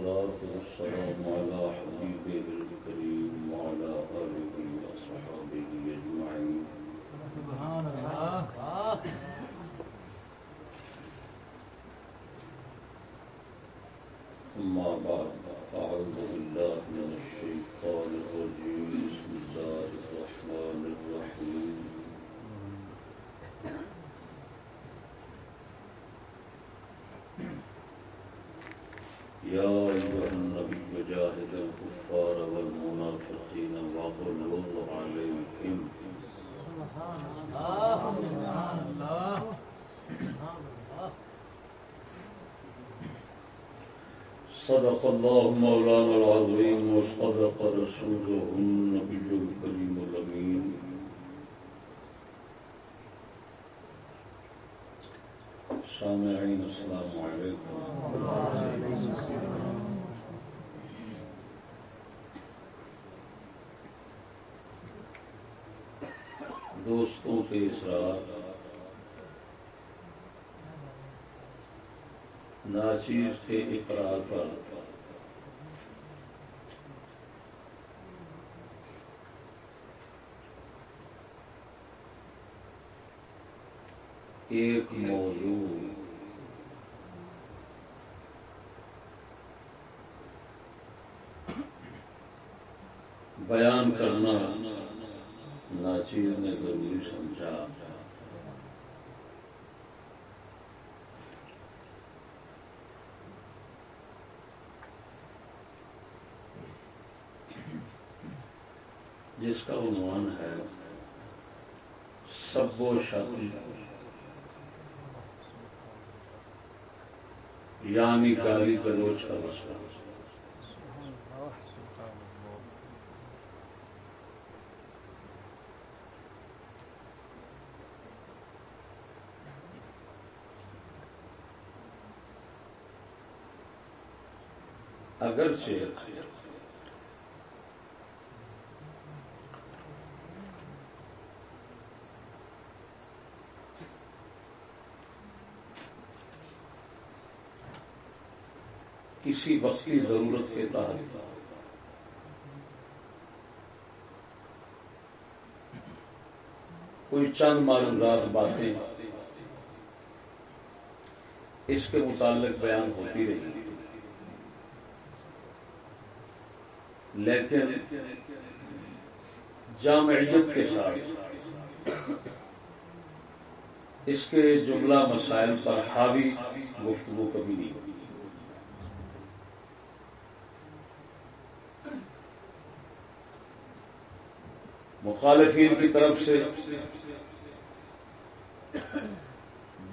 والصلاة والسلام على حبيبه صدق الله مولانا العظيم وصدق رسوله النبي الكريم الأمين. سامعين، السلام عليكم. دوستوں کے اسرار ناچیز کے اقرار پر ایک موضوع۔ بیان کرنا ناچیز نے ضروری سمجھا۔ جس کا عنوان ہے سب و شادی یعنی کالی گلوچ کا مسئلہ۔ اگرچہ کسی وقتی ضرورت کے تحت کوئی چند معلومات باتیں اس کے متعلق بیان ہوتی رہی لیکن جامعیت کے ساتھ اس کے جملہ مسائل پر حاوی گفتگو کبھی نہیں ہوئی مخالفین کی طرف سے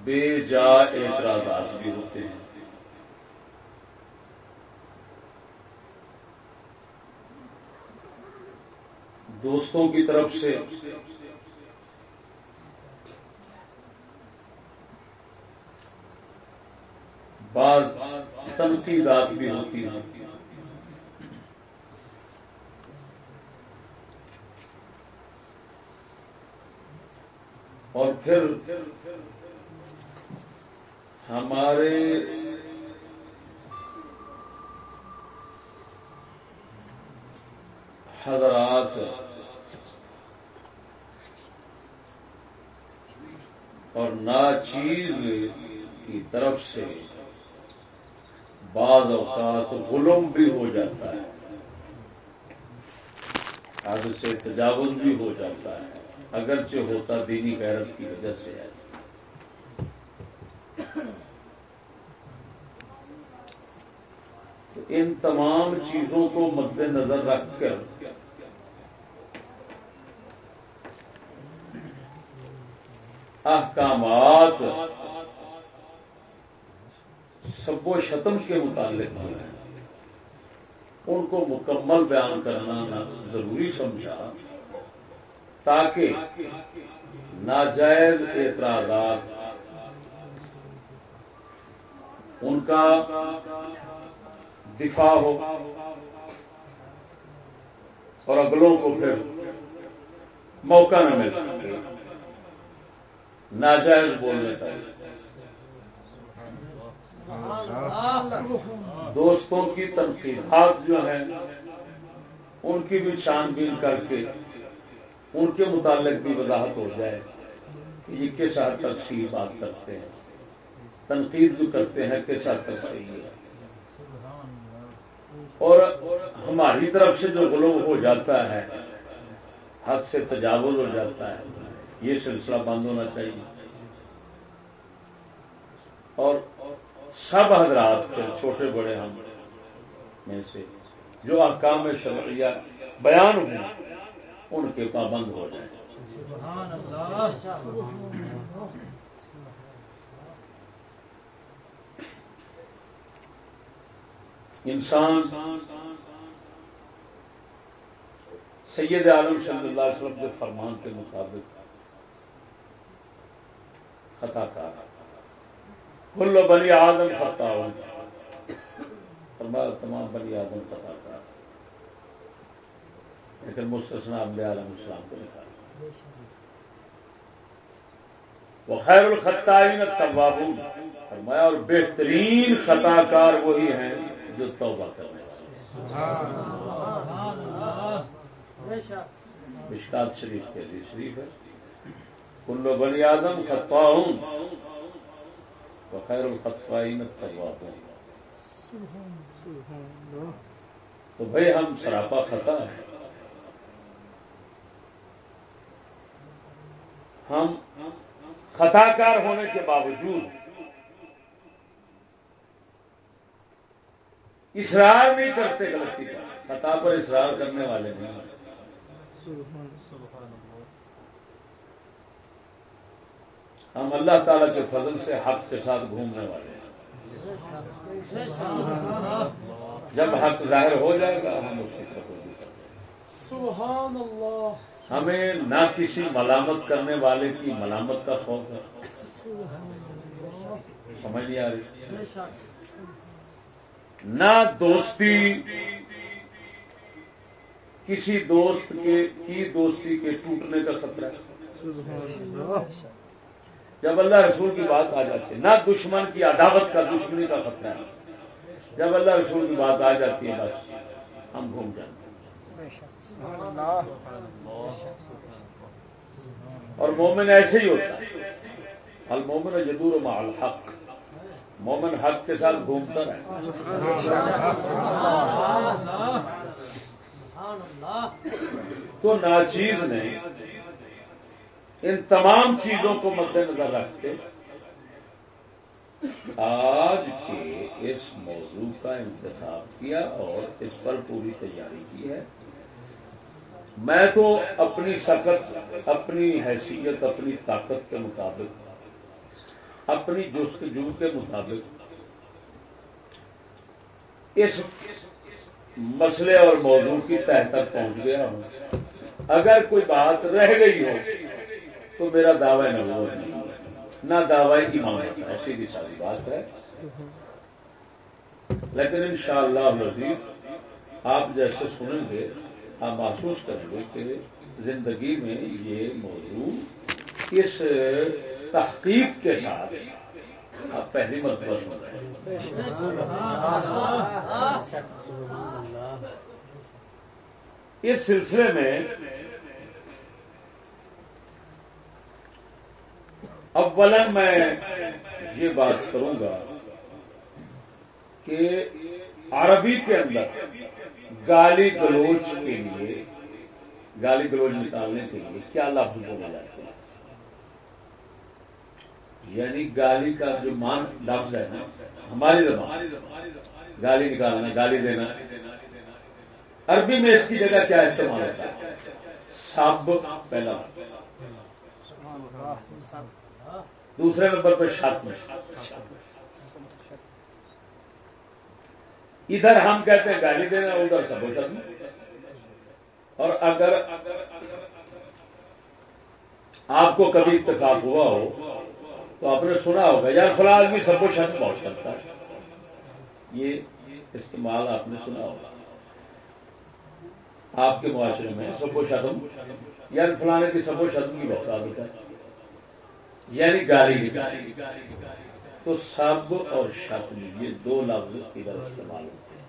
بے جا اعتراضات بھی ہوتے ہیں۔ دوستوں کی طرف سے بعض تنقیدات بھی ہوتی ہیں اور پھر ہمارے حضرات اور ناچیز کی طرف سے بعض اوقات غلوم بھی ہو جاتا ہے حد سے تجاوز بھی ہو جاتا ہے۔ اگرچہ ہوتا دینی غیرت کی وجہ سے ہے۔ تو ان تمام چیزوں کو مد نظر رکھ کر احکامات سب و شتم کے متعلق ہیں۔ ان کو مکمل بیان کرنا ضروری سمجھا۔ تاکہ ناجائز اعتراضات ان کا دفاع ہو اور اگلوں کو پھر موقع نہ مل ناجائز بولنے کا دوستوں کی تنقیدات جو ہیں، ان کی بھی چھان بین کر کے ان کے متعلق بھی وضاحت ہو جائے یہ کس حد تک صحیح بات کرتے ہیں۔ تنقید جو کرتے ہیں، کس حد تک صحیح ہے۔ اور ہماری طرف سے جو غلوم ہو جاتا ہے، حد سے تجاوز ہو جاتا ہے، یہ سلسلہ بند ہونا چاہیے۔ اور سب حضرات کے، چھوٹے، بڑے ہم میں سے جو احکام شرعیہ بیان ہوئے ان کے پابند ہو جائیں۔ انسان سید عالم صلی اللہ علیہ وسلم کے فرمان کے مطابق خطا کار۔ کل بنی آدم خطا فرمایا تمام بنی آدم خطا کار۔ لیکن مستثنا انبیاء علیہ السلام کو نکالا وہ خیر الخطائین التوابون، فرمایا، اور بہترین خطا کار وہی ہیں جو توبہ کرنے مشکات شریف کے لیے شریف ہے۔ کلو بنی آدم خطاؤن وخیر الخطائین التوابون۔ تو بھائی ہم سراپا خطا ہے ہم خطا کار ہونے کے باوجود اسرار نہیں کرتے غلطی کا خطا پر اسرار کرنے والے نہیں۔ ہم اللہ تعالی کے فضل سے حق کے ساتھ گھومنے والے ہیں۔ جب حق ظاہر ہو جائے گا، ہم اس کی سبحان اللہ ہمیں نہ کسی ملامت کرنے والے کی ملامت کا خوف ہے۔ سمجھ نہیں آ رہی؟ نہ دوستی کسی دوست کے کی دوستی کے ٹوٹنے کا خطرہ ہے۔ جب اللہ رسول کی بات آ جاتی ہے نہ دشمن کی عداوت کا دشمنی کا خطرہ ہے۔ جب اللہ رسول کی بات آ جاتی ہے بس ہم گھوم جاتے ہیں۔ اور مومن ایسے ہی ہوتا ہے۔ المومن جدور مع الحق۔ مومن حق کے ساتھ گھومتا رہے تو ناچیز نے ان تمام چیزوں کو مد نظر رکھتے۔ آج کے اس موضوع کا انتخاب کیا اور اس پر پوری تیاری کی ہے۔ میں تو اپنی سکت، اپنی حیثیت، اپنی طاقت کے مطابق، اپنی جستجو کے مطابق اس مسئلے اور موضوع کی تہ تک پہنچ گیا ہوں۔ اگر کوئی بات رہ گئی ہو تو میرا دعوی نبوت نہیں نہ دعوی کی مانگتا ہے سیدھی ساری بات ہے۔ لیکن ان شاء اللہ آپ جیسے سنیں گے آپ محسوس کریں گے کہ زندگی میں یہ موضوع اس تحقیق کے ساتھ آپ پہلی مرتبہ سن رہے ہیں۔ اس سلسلے میں اولا میں یہ بات کروں گا کہ عربی کے اندر گالی گلوچ کے لیے گالی گلوچ نکالنے کے لیے کیا لفظ بولے جاتے ہیں یعنی گالی کا جو مان لفظ ہے نا ہماری زبان گالی نکالنا گالی دینا۔ عربی میں اس کی جگہ کیا استعمال ہوتا ہے؟ سب پہلا۔ دوسرے نمبر پہ شتم۔ ادھر ہم کہتے ہیں گالی دینا، ادھر سب شتم اور اگر آپ کو کبھی اتفاق ہوا ہو، تو آپ نے سنا ہوگا، یار فلاں آدمی سب کو شتم بہت کرتا ہے۔ یہ استعمال آپ نے سنا ہوگا۔ آپ کے معاشرے میں سب کو شتم یار فلانے کی سب کو شتم کی بہت عادت ہے۔ یعنی گالی۔ تو سب اور شتم یہ دو لفظ ادھر استعمال ہوتے ہیں۔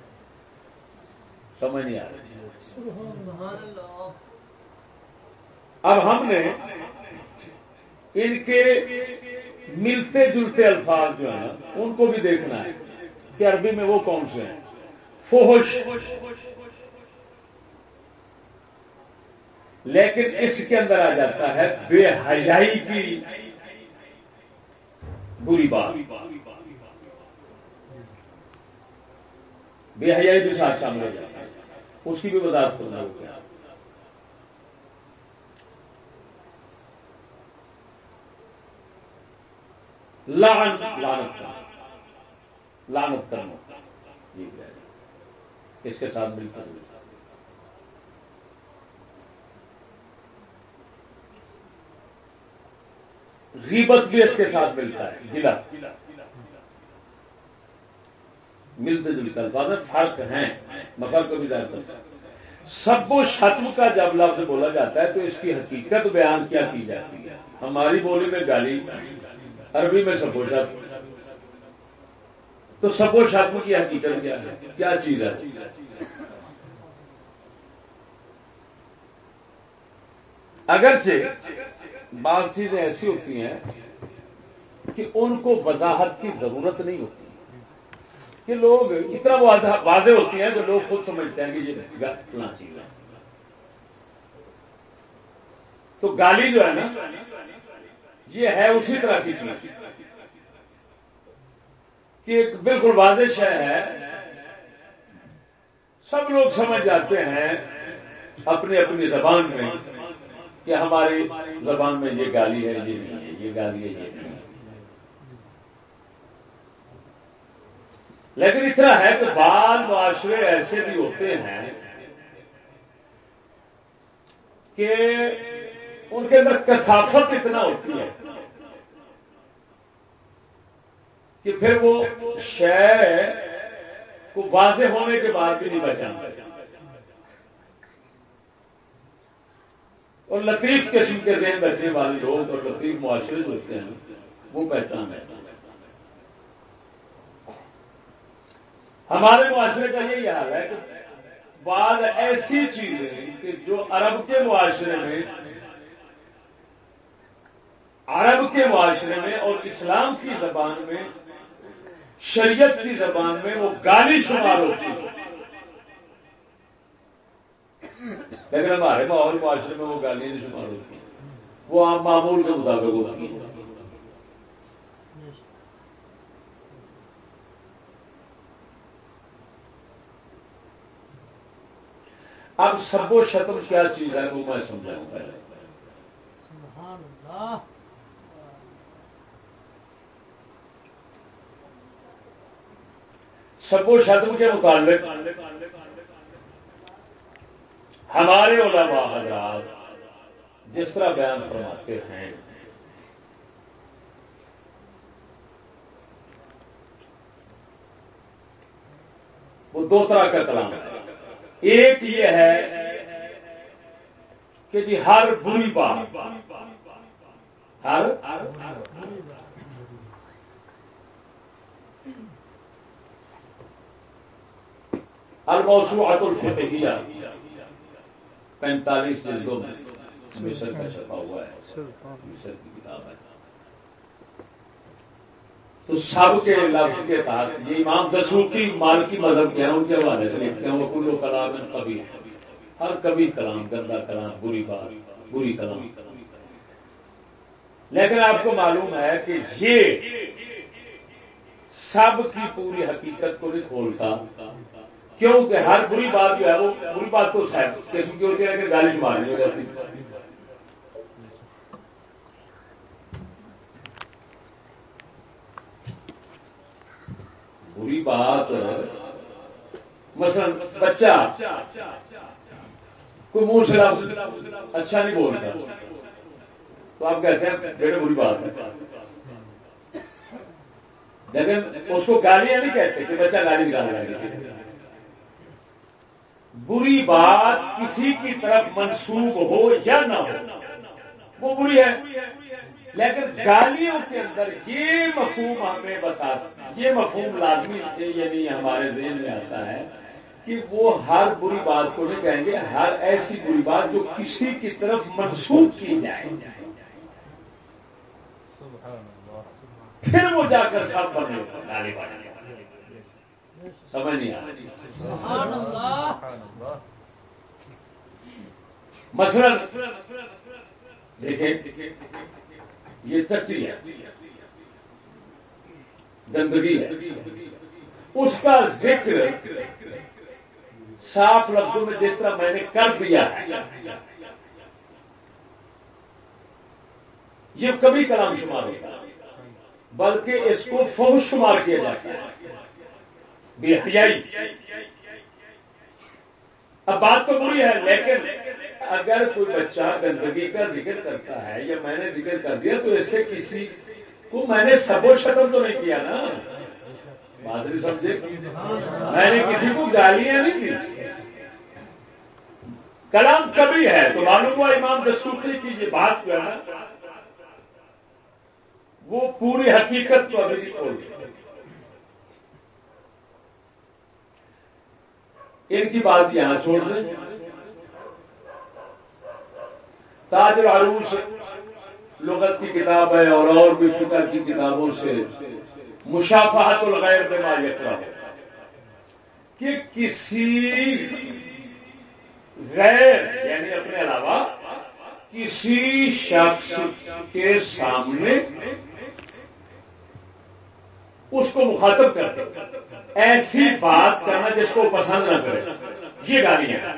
سمجھ نہیں آ رہی۔ اب ہم نے ان کے ملتے جلتے الفاظ جو ہیں ان کو بھی دیکھنا ہے کہ عربی میں وہ کون سے ہیں۔ فوش لیکن اس کے اندر آ جاتا ہے بے حیائی کی بری بات۔ بے حیائی بھی ساتھ شامل ہو جاتا ہے۔ اس کی بھی وضاحت کرنا ہوگا لعنت لعنت لعنت کرنا۔ اس کے ساتھ ملتا ہے غیبت بھی اس کے ساتھ ملتا ہے گلا ملتے جلتے الفاظ فرق ہیں، مگر کو بھی زیادہ سب و شتم کا جب لفظ بولا جاتا ہے تو اس کی حقیقت بیان کیا کی جاتی ہے۔ ہماری بولی میں گالی، عربی میں سب و شتم۔ تو سب و شتم کی حقیقت کیا ہے؟ کیا چیز ہے؟ اگرچہ بعض چیزیں ایسی ہوتی ہیں کہ ان کو وضاحت کی ضرورت نہیں ہوتی۔ کہ لوگ اتنا واضح ہوتی ہیں کہ لوگ خود سمجھتے ہیں کہ یہ اتنا چیز ہے۔ تو گالی جو ہے نا، یہ ہے اسی طرح کی چیز۔ کہ ایک بالکل واضح شہ ہے، سب لوگ سمجھ جاتے ہیں اپنی اپنی زبان میں۔ کہ ہماری زبان میں یہ گالی ہے، یہ نہیں ہے، یہ گالی ہے، یہ نہیں لیکن اتنا ہے کہ بال معاشرے ایسے بھی ہوتے ہیں کہ ان کے اندر کثافت اتنا ہوتی ہے کہ پھر وہ شہ کو واضح ہونے کے بعد بھی نہیں بچانا اور لطیف قسم کے ذہن بیٹھنے والے لوگ اور لطیف معاشرے ہوتے ہیں، وہ پہچان ہے ہمارے معاشرے کا یہی حال ہے کہ بعض ایسی چیزیں کہ جو عرب کے معاشرے میں، عرب کے معاشرے میں اور اسلام کی زبان میں، شریعت کی زبان میں وہ گالی شمار ہوتی ہے۔ لیکن ہمارے ماحول معاشرے میں وہ گالیاں نہیں شمار ہوتی ہیں وہ عام معمول کے مطابق ہوتی ہیں اب سب و شتم کیا چیز ہے وہ میں سمجھاؤں گا۔ سب و شتم کے متعلق ہمارے علماء حضرات جس طرح بیان فرماتے ہیں، وہ دو طرح کا کلام ہے۔ ایک یہ ہے کہ جی ہر بری بات، ہر ہر موضوعات پینتالیس جلدوں میں مصر کا چھپا ہوا ہے۔ مصر کی کتاب ہے۔ تو سب کے لفظ کے تحت یہ امام مال کی مذہب کے ہیں ان کے حوالے سے لکھتے ہیں وہ کلو کلام کبھی ہر کبھی کلام گندا کلام بری بات بری کلام۔ لیکن آپ کو معلوم ہے کہ یہ سب کی پوری حقیقت کو بھی کھولتا۔ کیوں کہ ہر بری بات جو ہے وہ بری بات تو قسم کی ہوتی ہے کہ گالی مارنی ہو جاتی بری بات، مثلا بچہ، کوئی منہ سے اچھا نہیں بولتا تو آپ کہتے ہیں بیٹے بری بات ہے۔ لیکن اس کو گالیاں نہیں کہتے کہ بچہ گالی نکالنا ہے۔ بری بات کسی کی طرف منسوب ہو یا نہ ہو۔ وہ بری ہے۔ لیکن گالیوں کے اندر یہ مفہوم ہمیں بتا یہ مفہوم لازمی یعنی ہمارے ذہن میں آتا ہے کہ وہ ہر بری بات کو نہیں کہیں گے، ہر ایسی بری بات جو کسی کی طرف منسوخ کی جائے۔ پھر وہ جا کر سب بنے سمجھ نہیں آ مثلا دیکھیں، یہ تٹی ہے، گندگی ہے۔ اس کا ذکر صاف لفظوں میں جس طرح میں نے کر دیا یہ کبھی کلام شمار ہوتا بلکہ اس کو فوج شمار کیا جاتا ہے۔ بے حیائی اب بات تو بری ہے، لیکن اگر کوئی بچہ گندگی کا ذکر کرتا ہے یا میں نے ذکر کر دیا، تو اس سے کسی کو میں نے سب و شکل تو نہیں کیا نا۔ بات نہیں سمجھے؟ میں نے کسی کو گالیاں نہیں دی۔ کلام کبھی ہے، تو معلوم ہوا امام دستوری کی یہ بات جو ہے نا، وہ پوری حقیقت کو ابھی کھول ان کی بات یہاں چھوڑ دیں۔ تاج العروس لغت کی کتاب ہے اور اور بھی فکر کی کتابوں سے مشافہت الغیر بما یقرا کہ کسی غیر یعنی اپنے علاوہ کسی شخص کے سامنے اس کو مخاطب کرتے ایسی بات کرنا جس کو پسند نہ کرے۔ یہ گالیاں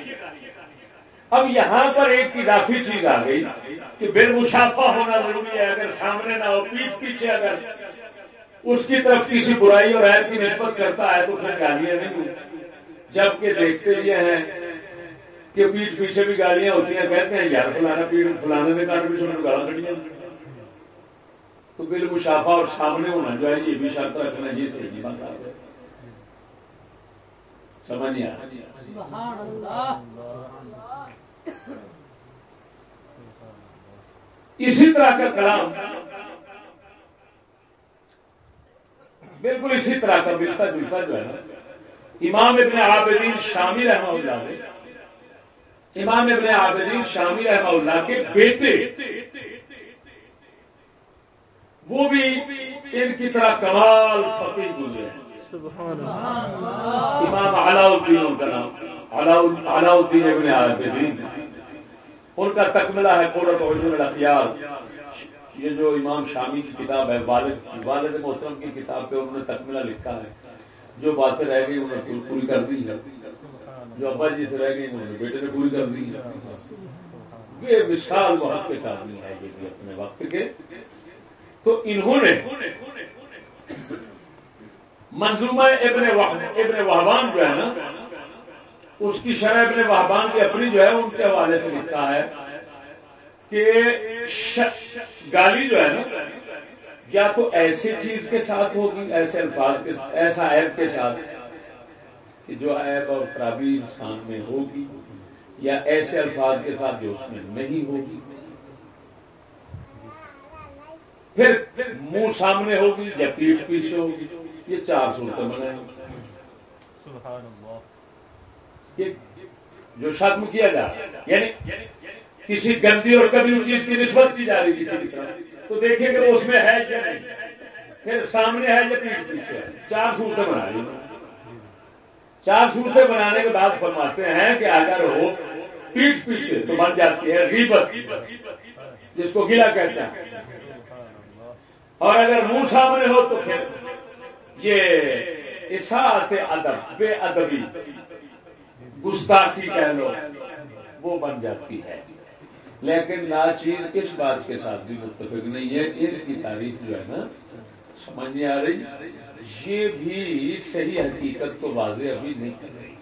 اب یہاں پر ایک اضافی چیز آ گئی کہ بے مشافہ ہونا ضروری ہے۔ اگر سامنے نہ ہو پیٹ پیچھے اگر اس کی طرف کسی برائی اور عید کی نسبت کرتا ہے تو پھر گالیاں نہیں جبکہ دیکھتے یہ ہیں کہ پیٹ پیچھے بھی گالیاں ہوتی ہیں۔ کہتے ہیں، یار فلانا پیڑ فلانے میں کاٹ بھی سننے گالا کھڑی تو بل مشافہ اور سامنے ہونا جو ہے یہ بھی شرط رکھنا یہ صحیح بات آ سمجھ نہیں آ اسی طرح کا کلام۔ بالکل اسی طرح کا ملتا جلتا جو ہے نا۔ امام ابن عابدین شامی رحمہ اللہ نے امام ابن عابدین شامی رحمہ اللہ کے بیٹے۔ وہ بھی ان کی طرح کمال فقیر گزرے امام علاؤدین کا نام علاؤدین ابن عابدین۔ ان کا تکملہ ہے قرت عجم الاخیار۔ یہ جو امام شامی کی کتاب ہے والد والد محترم کی کتاب پہ انہوں نے تکملہ لکھا ہے۔ جو باتیں رہ گئی انہوں نے پوری کر دی ہے جو ابا جی سے رہ گئی انہوں نے بیٹے نے پوری کر دی ہے یہ وشال وقت کے آدمی ہے یہ بھی اپنے وقت کے۔ تو انہوں نے منظومہ ابن ابن وحبان جو ہے نا، اس کی شرح ابن وحبان کی اپنی جو ہے ان کے حوالے سے لکھا ہے کہ گالی جو ہے نا، یا تو ایسی چیز کے ساتھ ہوگی، ایسے الفاظ کے ایسا ایپ کے ساتھ کہ جو ایپ اور خرابی انسان میں ہوگی، یا ایسے الفاظ کے ساتھ جو اس میں نہیں ہوگی۔ پھر منہ سامنے ہوگی، یا پیٹ پیچھے ہوگی۔ یہ چار صورتیں بنائیں۔ جو ختم کیا جا یعنی کسی گندی اور کبھی چیز کی نسبت کی جا رہی کسی کی طرف تو دیکھیں کہ اس میں ہے یا نہیں۔ پھر سامنے ہے یا پیٹ پیچھے چار صورتیں بنا رہی چار صورتیں بنانے کے بعد فرماتے ہیں کہ اگر ہو پیٹ پیچھے تو بن جاتی ہے غیبت، جس کو گلا کہتے ہیں۔ اور اگر منہ سامنے ہو تو پھر یہ احساس ادب، بے ادبی، گستاخی کہہ لو، وہ بن جاتی ہے۔ لیکن لا چیز اس بات کے ساتھ بھی متفق نہیں ہے ان کی تاریخ جو ہے نا، سمجھ نہیں آ رہی۔ یہ بھی صحیح حقیقت کو واضح ابھی نہیں کر رہی۔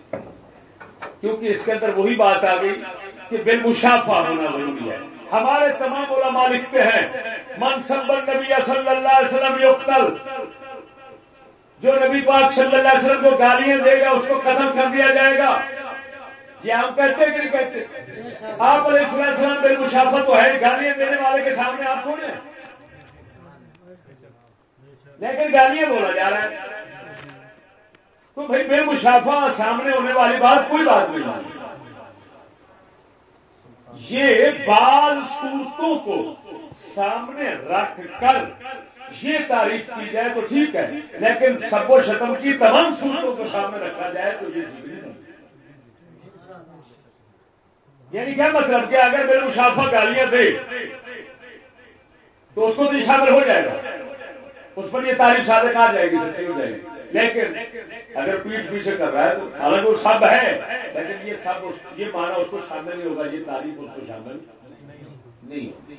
کیونکہ اس کے اندر وہی بات آ گئی کہ بے مشافہ ہونا ضروری ہے۔ ہمارے تمام علماء لکھتے ہیں من نبی صلی اللہ علیہ وسلم یقتل، جو نبی پاک صلی اللہ علیہ وسلم کو گالیاں دے گا، اس کو ختم کر دیا جائے گا۔ یہ ہم کہتے کہ نہیں کہتے؟ آپ علیہ السلام بے مشافت تو ہے گالیاں دینے والے کے سامنے آپ کون ہیں؟ لیکن گالیاں بولا جا رہا ہے۔ تو بھائی بے مشافہ سامنے ہونے والی بات کوئی بات نہیں۔ مانی یہ بال صورتوں کو سامنے رکھ کر یہ تعریف کی جائے تو ٹھیک ہے، لیکن سب و شتم کی تمام صورتوں کو سامنے رکھا جائے تو یہ ٹھیک نہیں یعنی کیا مطلب کہ اگر میرے مشافہ گالیاں دے تو اس کو تو شامل ہو جائے گا۔ اس پر یہ تعریف صادق آ جائے گی، سچی ہو جائے گی۔ لیکن اگر پیٹ پیچھے کر رہا ہے تو حالانکہ وہ سب ہے، لیکن یہ سب یہ مانا اس کو شامل نہیں ہوگا، یہ تعریف اس کو شامل نہیں ہوگی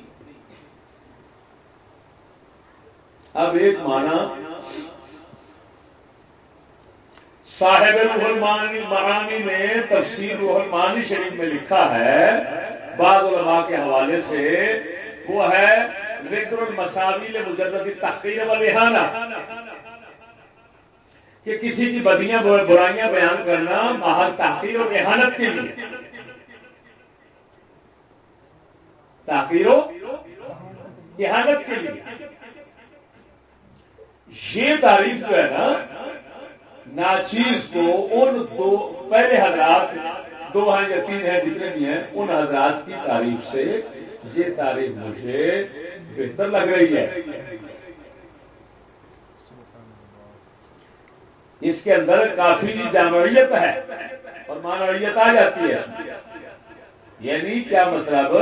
اب ایک مانا صاحب روحلمانی مرانی نے تفسیر روحلمانی شریف میں لکھا ہے، بعض علماء کے حوالے سے، وہ ہے ذکر المساویل مجرد تحقیر و لہانا کہ کسی کی بدیاں برائیاں بیان کرنا محض تحقیر و احانت کے لیے۔ تحقیر و احانت کے لیے۔ یہ تعریف جو ہے نا، ناچیز کو ان دو، پہلے حضرات، دو ہیں یا تین ہیں جتنے بھی ہیں، ان حضرات کی تعریف سے یہ تعریف مجھے بہتر لگ رہی ہے۔ اس کے اندر کافی جامعیت ہے اور مانویت آ جاتی ہے۔ یعنی کیا مطلب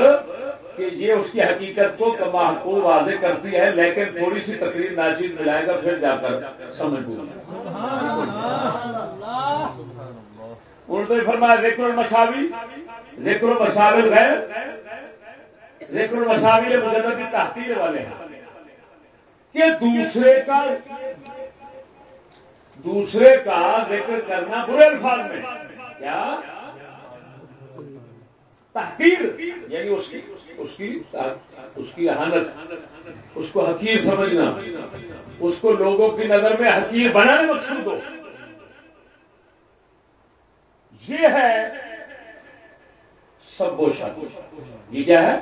کہ یہ اس کی حقیقت کو کما کو واضح کرتی ہے، لیکن تھوڑی سی تقریر ناچیز ملائے گا، پھر جا کر سمجھ اردو فرمایا، ذکر المساوی ذکر المساوی ہے۔ ذکر المساوی مجرد کی تحقیر والے ہیں کہ دوسرے کا دوسرے کا ذکر کرنا برے الفاظ میں۔ کیا؟ تحقیر یعنی اس کی اس کی اس کی حالت اس کو حقیر سمجھنا۔ اس کو لوگوں کی نظر میں حقیر بنانے مقصود ہو۔ یہ ہے سب و شادی یہ کیا ہے؟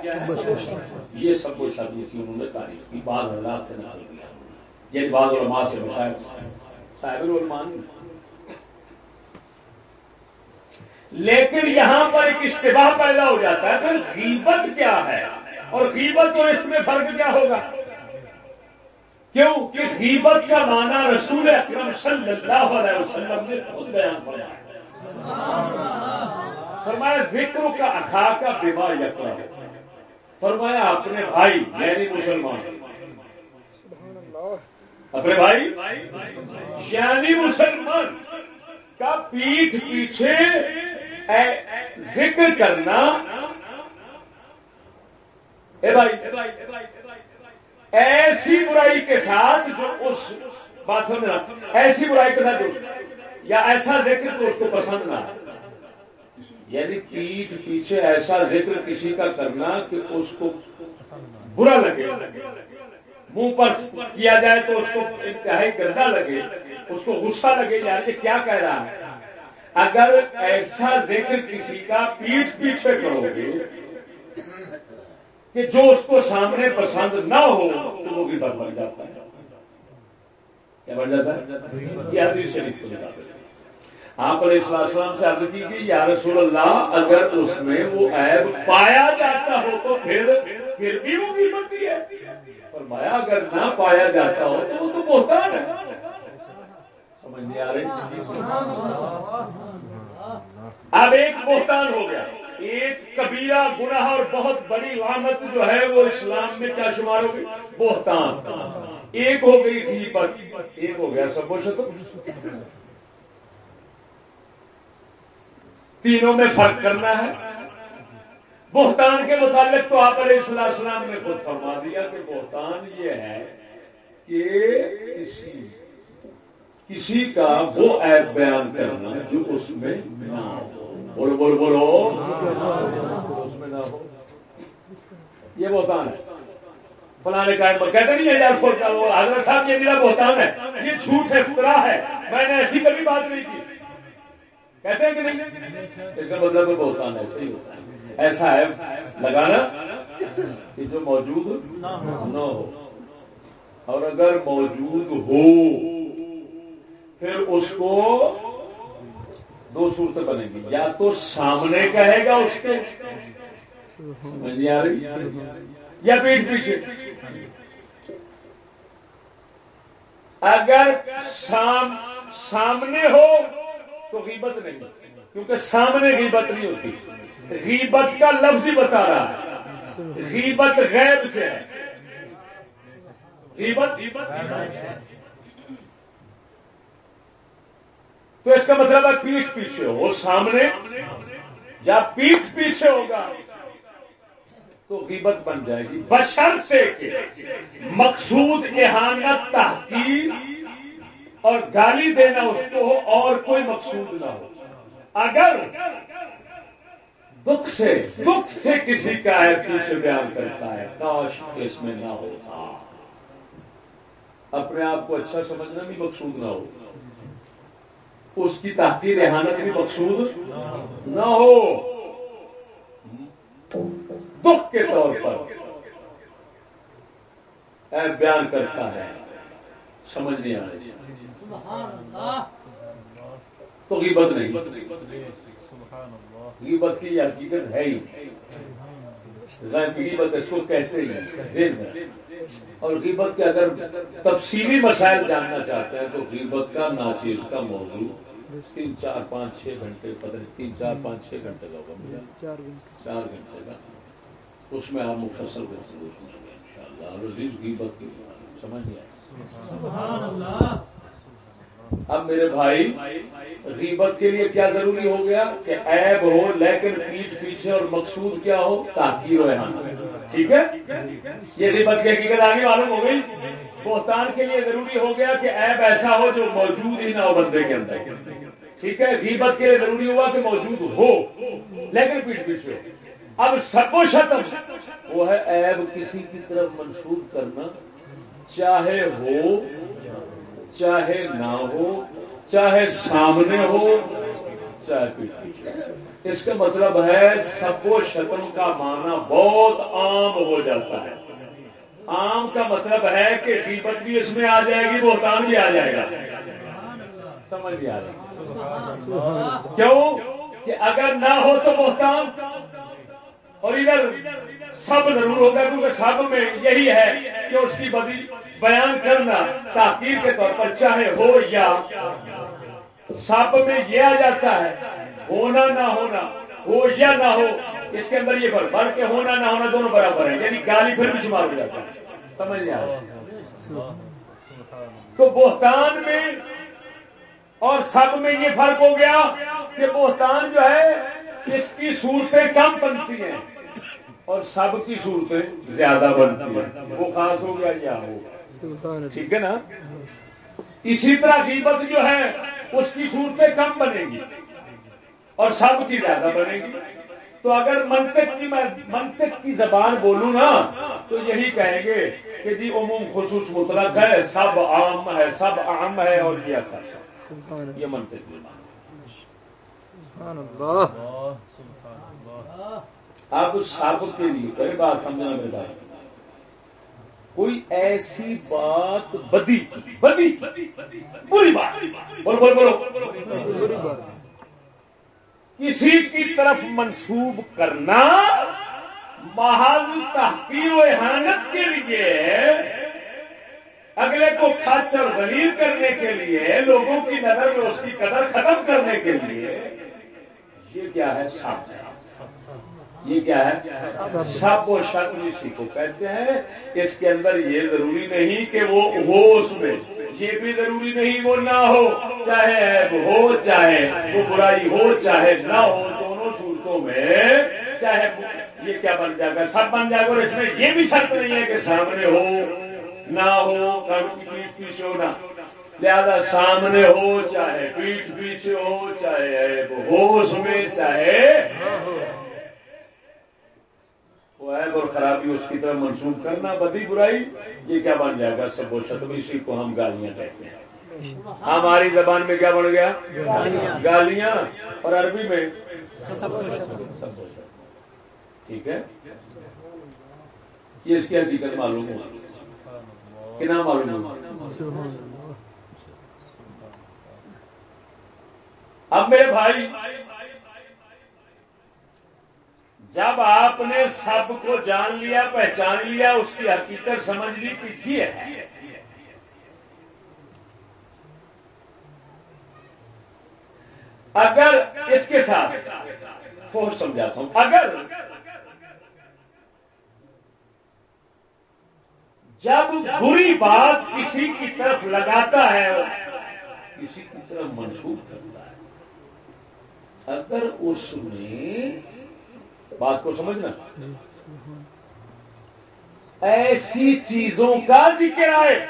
یہ سب و شادی کی انہوں نے تاریخ کی بعض حضرات سے نکل گیا یہ بعض علماء سے بتایا صاحب الرحمان لیکن یہاں پر ایک اشتباہ پیدا ہو جاتا ہے، پھر غیبت کیا ہے؟ اور غیبت اور اس میں فرق کیا ہوگا؟ کیوں؟ کہ غیبت کا معنی رسول اکرم صلی اللہ علیہ وسلم نے خود بیان فرمایا۔ فرمایا، ذکر کا اخا کا بیمار یقرا فرمایا، اپنے بھائی یعنی مسلمان اپنے بھائی یعنی مسلمان کا پیٹھ پیچھے ذکر کرنا۔ اے بھائی، ایسی برائی کے ساتھ جو اس بات میں ایسی برائی کے ساتھ یا ایسا ذکر تو اس کو پسند نہ۔ یعنی پیٹ پیچھے ایسا ذکر کسی کا کرنا کہ اس کو برا لگے۔ منہ پر کیا جائے تو اس کو انتہائی گندا لگے، اس کو غصہ لگے یار یہ کیا کہہ رہا ہے۔ اگر ایسا ذکر کسی کا پیٹ پیچھے کرو گے کہ جو اس کو سامنے پسند نہ ہو، تو وہ بھی بن جاتا ہے۔ کیا بن جاتا ہے؟ شریف کو آپ علیہ السلام سے عرض کی کہ یا رسول اللہ، اگر اس میں وہ عیب پایا جاتا ہو تو پھر پھر بھی وہ بھی ہے۔ فرمایا، اگر نہ پایا جاتا ہو تو وہ تو بہتان ہے۔ سمجھ نہیں آ رہی؟ اب ایک بہتان ہو گیا۔ ایک کبیرہ، گناہ اور بہت بڑی لامت جو ہے وہ اسلام میں کیا شمار ہو گئی بہتان۔ ایک ہو گئی تھی پر ایک ہو گیا، سب کچھ تینوں میں فرق کرنا ہے۔ بہتان کے متعلق تو آپ علیہ السلام السلام نے خود فرما دیا کہ بہتان یہ ہے کہ کسی کسی کا وہ ایپ بیان کرنا جو اس میں نہ ہو۔ بولو بولو بولو۔ اس میں نہ ہو یہ بہتان ہے۔ فلانے کا کہتے نہیں یار حضرت صاحب، یہ میرا بہتان ہے۔ یہ جھوٹ ہے فترا ہے۔ میں نے ایسی کبھی بات نہیں کی۔ کہتے ہیں کہ نہیں؟ اس کا مطلب بہتان ہے صحیح ہوتا ہے۔ ایسا ہے لگانا کہ جو موجود نہ ہو۔ اور اگر موجود ہو، پھر اس کو دو صورتیں بنے گی۔ یا تو سامنے کہے گا اس کے یا پیٹ پیچھے۔ اگر سام، سامنے ہو تو غیبت نہیں، کیونکہ سامنے غیبت نہیں ہوتی۔ غیبت کا لفظ ہی بتا رہا ہے۔ غیبت غیب سے ہے۔ غیبت؟ تو اس کا مطلب ہے پیٹھ پیچھے ہو۔ سامنے یا پیٹھ پیچھے ہوگا تو قیمت بن جائے گی۔ بشر سے مقصود احانت ہاں تحقیق اور گالی دینا اس کو ہو اور کوئی مقصود نہ ہو۔ اگر دکھ سے دکھ سے کسی کا ہے پیچھے بیان کرتا ہے۔ کاش اس میں نہ ہوتا۔ اپنے آپ کو اچھا سمجھنا بھی مقصود نہ ہو۔ اس کی تحقیر رحانت بھی مقصود نہ ہو۔ دکھ کے طور پر۔ بیان کرتا ہے۔ سمجھ نہیں آ رہی۔ تو غیبت نہیں۔ غیبت کی حقیقت ہے ہی غیبت اس کو کہتے ہیں۔ اور غیبت کے اگر تفصیلی مسائل جاننا چاہتے ہیں تو غیبت کا ناچیز کا موضوع تین چار پانچ چھ گھنٹے پتہ نہیں تین چار پانچ چھ گھنٹے کا ہوگا چار گھنٹے۔ کا۔ اس میں آپ مفصل گفتگو سنیں گے ان شاء اللہ عزیز غیبت کی سمجھ نہیں آئے اب میرے بھائی، غیبت کے لیے کیا ضروری ہو گیا کہ عیب ہو، لیکن پیٹ پیچھے اور مقصود کیا ہو؟ تاکہ ہو ٹھیک ہے؟ یہ غیبت کی حقیقت آگے معلوم ہو گئی۔ بہتان کے لیے ضروری ہو گیا کہ عیب ایسا ہو جو موجود ہی نہ ہو بندے کے اندر۔ ٹھیک ہے؟ غیبت کے لیے ضروری ہوا کہ موجود ہو، لیکن پیٹ پیچھے اب سب و شتم، وہ ہے عیب کسی کی طرف منسوخ کرنا، چاہے ہو چاہے نہ ہو، چاہے سامنے ہو، چاہے پیچھے۔ اس کا مطلب ہے، سب و شتم کا معنی بہت عام ہو جاتا ہے۔ عام کا مطلب ہے کہ قیمت بھی اس میں آ جائے گی، بہتان بھی آ جائے گا۔ سمجھ بھی آ جائے گا کیوں؟ کہ اگر نہ ہو تو بہتان۔ اور ادھر سب ضرور ہوگا، کیونکہ سب میں یہی ہے کہ اس کی بدی بیان کرنا تاکیر کے طور پر چاہے ہو یا سب میں یہ آ جاتا ہے، ہونا نہ ہونا، ہو یا نہ ہو، اس کے اندر یہ فرق، بڑھ کے ہونا نہ ہونا دونوں برابر ہیں یعنی گالی پھر بھی شمار ہو جاتا ہے۔ سمجھ لیا تو بہتان میں اور سب میں یہ فرق ہو گیا کہ بہتان جو ہے، اس کی صورتیں کم بنتی ہیں اور سب کی صورتیں زیادہ بنتی ہیں۔ وہ خاص ہو گیا یا ہو؟ ٹھیک ہے نا؟ اسی طرح قیمت جو ہے اس کی صورتیں کم بنے گی اور سب کی زیادہ بنے گی۔ تو اگر منطق کی میں منطق کی زبان بولوں نا تو یہی کہیں گے کہ جی عموم خصوص مطلق ہے سب عام ہے سب عام ہے اور کیا تھا یہ منطق اب سب کے لیے کوئی بات سمجھنا میرے بھائی کوئی ایسی بات بدی بدی، بری بات۔ بولو بولو بولو۔ کسی کی طرف منسوب کرنا محل تحقیر و احانت کے لیے، اگلے کو خاچ اور غریب کرنے کے لیے، لوگوں کی نظر میں اس کی قدر ختم کرنے کے لیے، یہ کیا ہے؟ سب یہ کیا ہے؟ سب و شکل اسی کو کہتے ہیں اس کے اندر یہ ضروری نہیں کہ وہ ہو اس میں، یہ بھی ضروری نہیں وہ نہ ہو۔ چاہے عیب ہو، چاہے وہ برائی ہو، چاہے نہ ہو، دونوں صورتوں میں چاہے یہ کیا بن جائے گا؟ سب بن جائے گا اور اس میں یہ بھی شرط نہیں ہے کہ سامنے ہو، نہ ہو پیٹ پیچھے ہو، نہ۔ لہذا سامنے ہو، چاہے پیٹ پیچھے ہو، چاہے عیب ہو، اس میں چاہے وہ عیب اور خرابی اس کی طرف منسوخ کرنا، بدی برائی، یہ کیا بن جائے گا؟ سب و اسی کو ہم گالیاں کہتے ہیں۔ ہماری زبان میں کیا بن گیا؟ گالیاں۔ اور عربی میں؟ ٹھیک ہے؟ یہ اس کی حقیقت معلوم ہو۔ کہ نہ معلوم اب میرے بھائی جب آپ نے سب کو جان لیا، پہچان لیا، اس کی حقیقت سمجھ لی، پیچھے ہے۔ اگر اس کے ساتھ، فوج سمجھاتا ہوں، اگر جب بری بات کسی کی طرف لگاتا ہے، کسی کی طرف منسوخ کرتا ہے، اگر اس میں بات کو سمجھنا؟ ایسی چیزوں کا ذکر آئے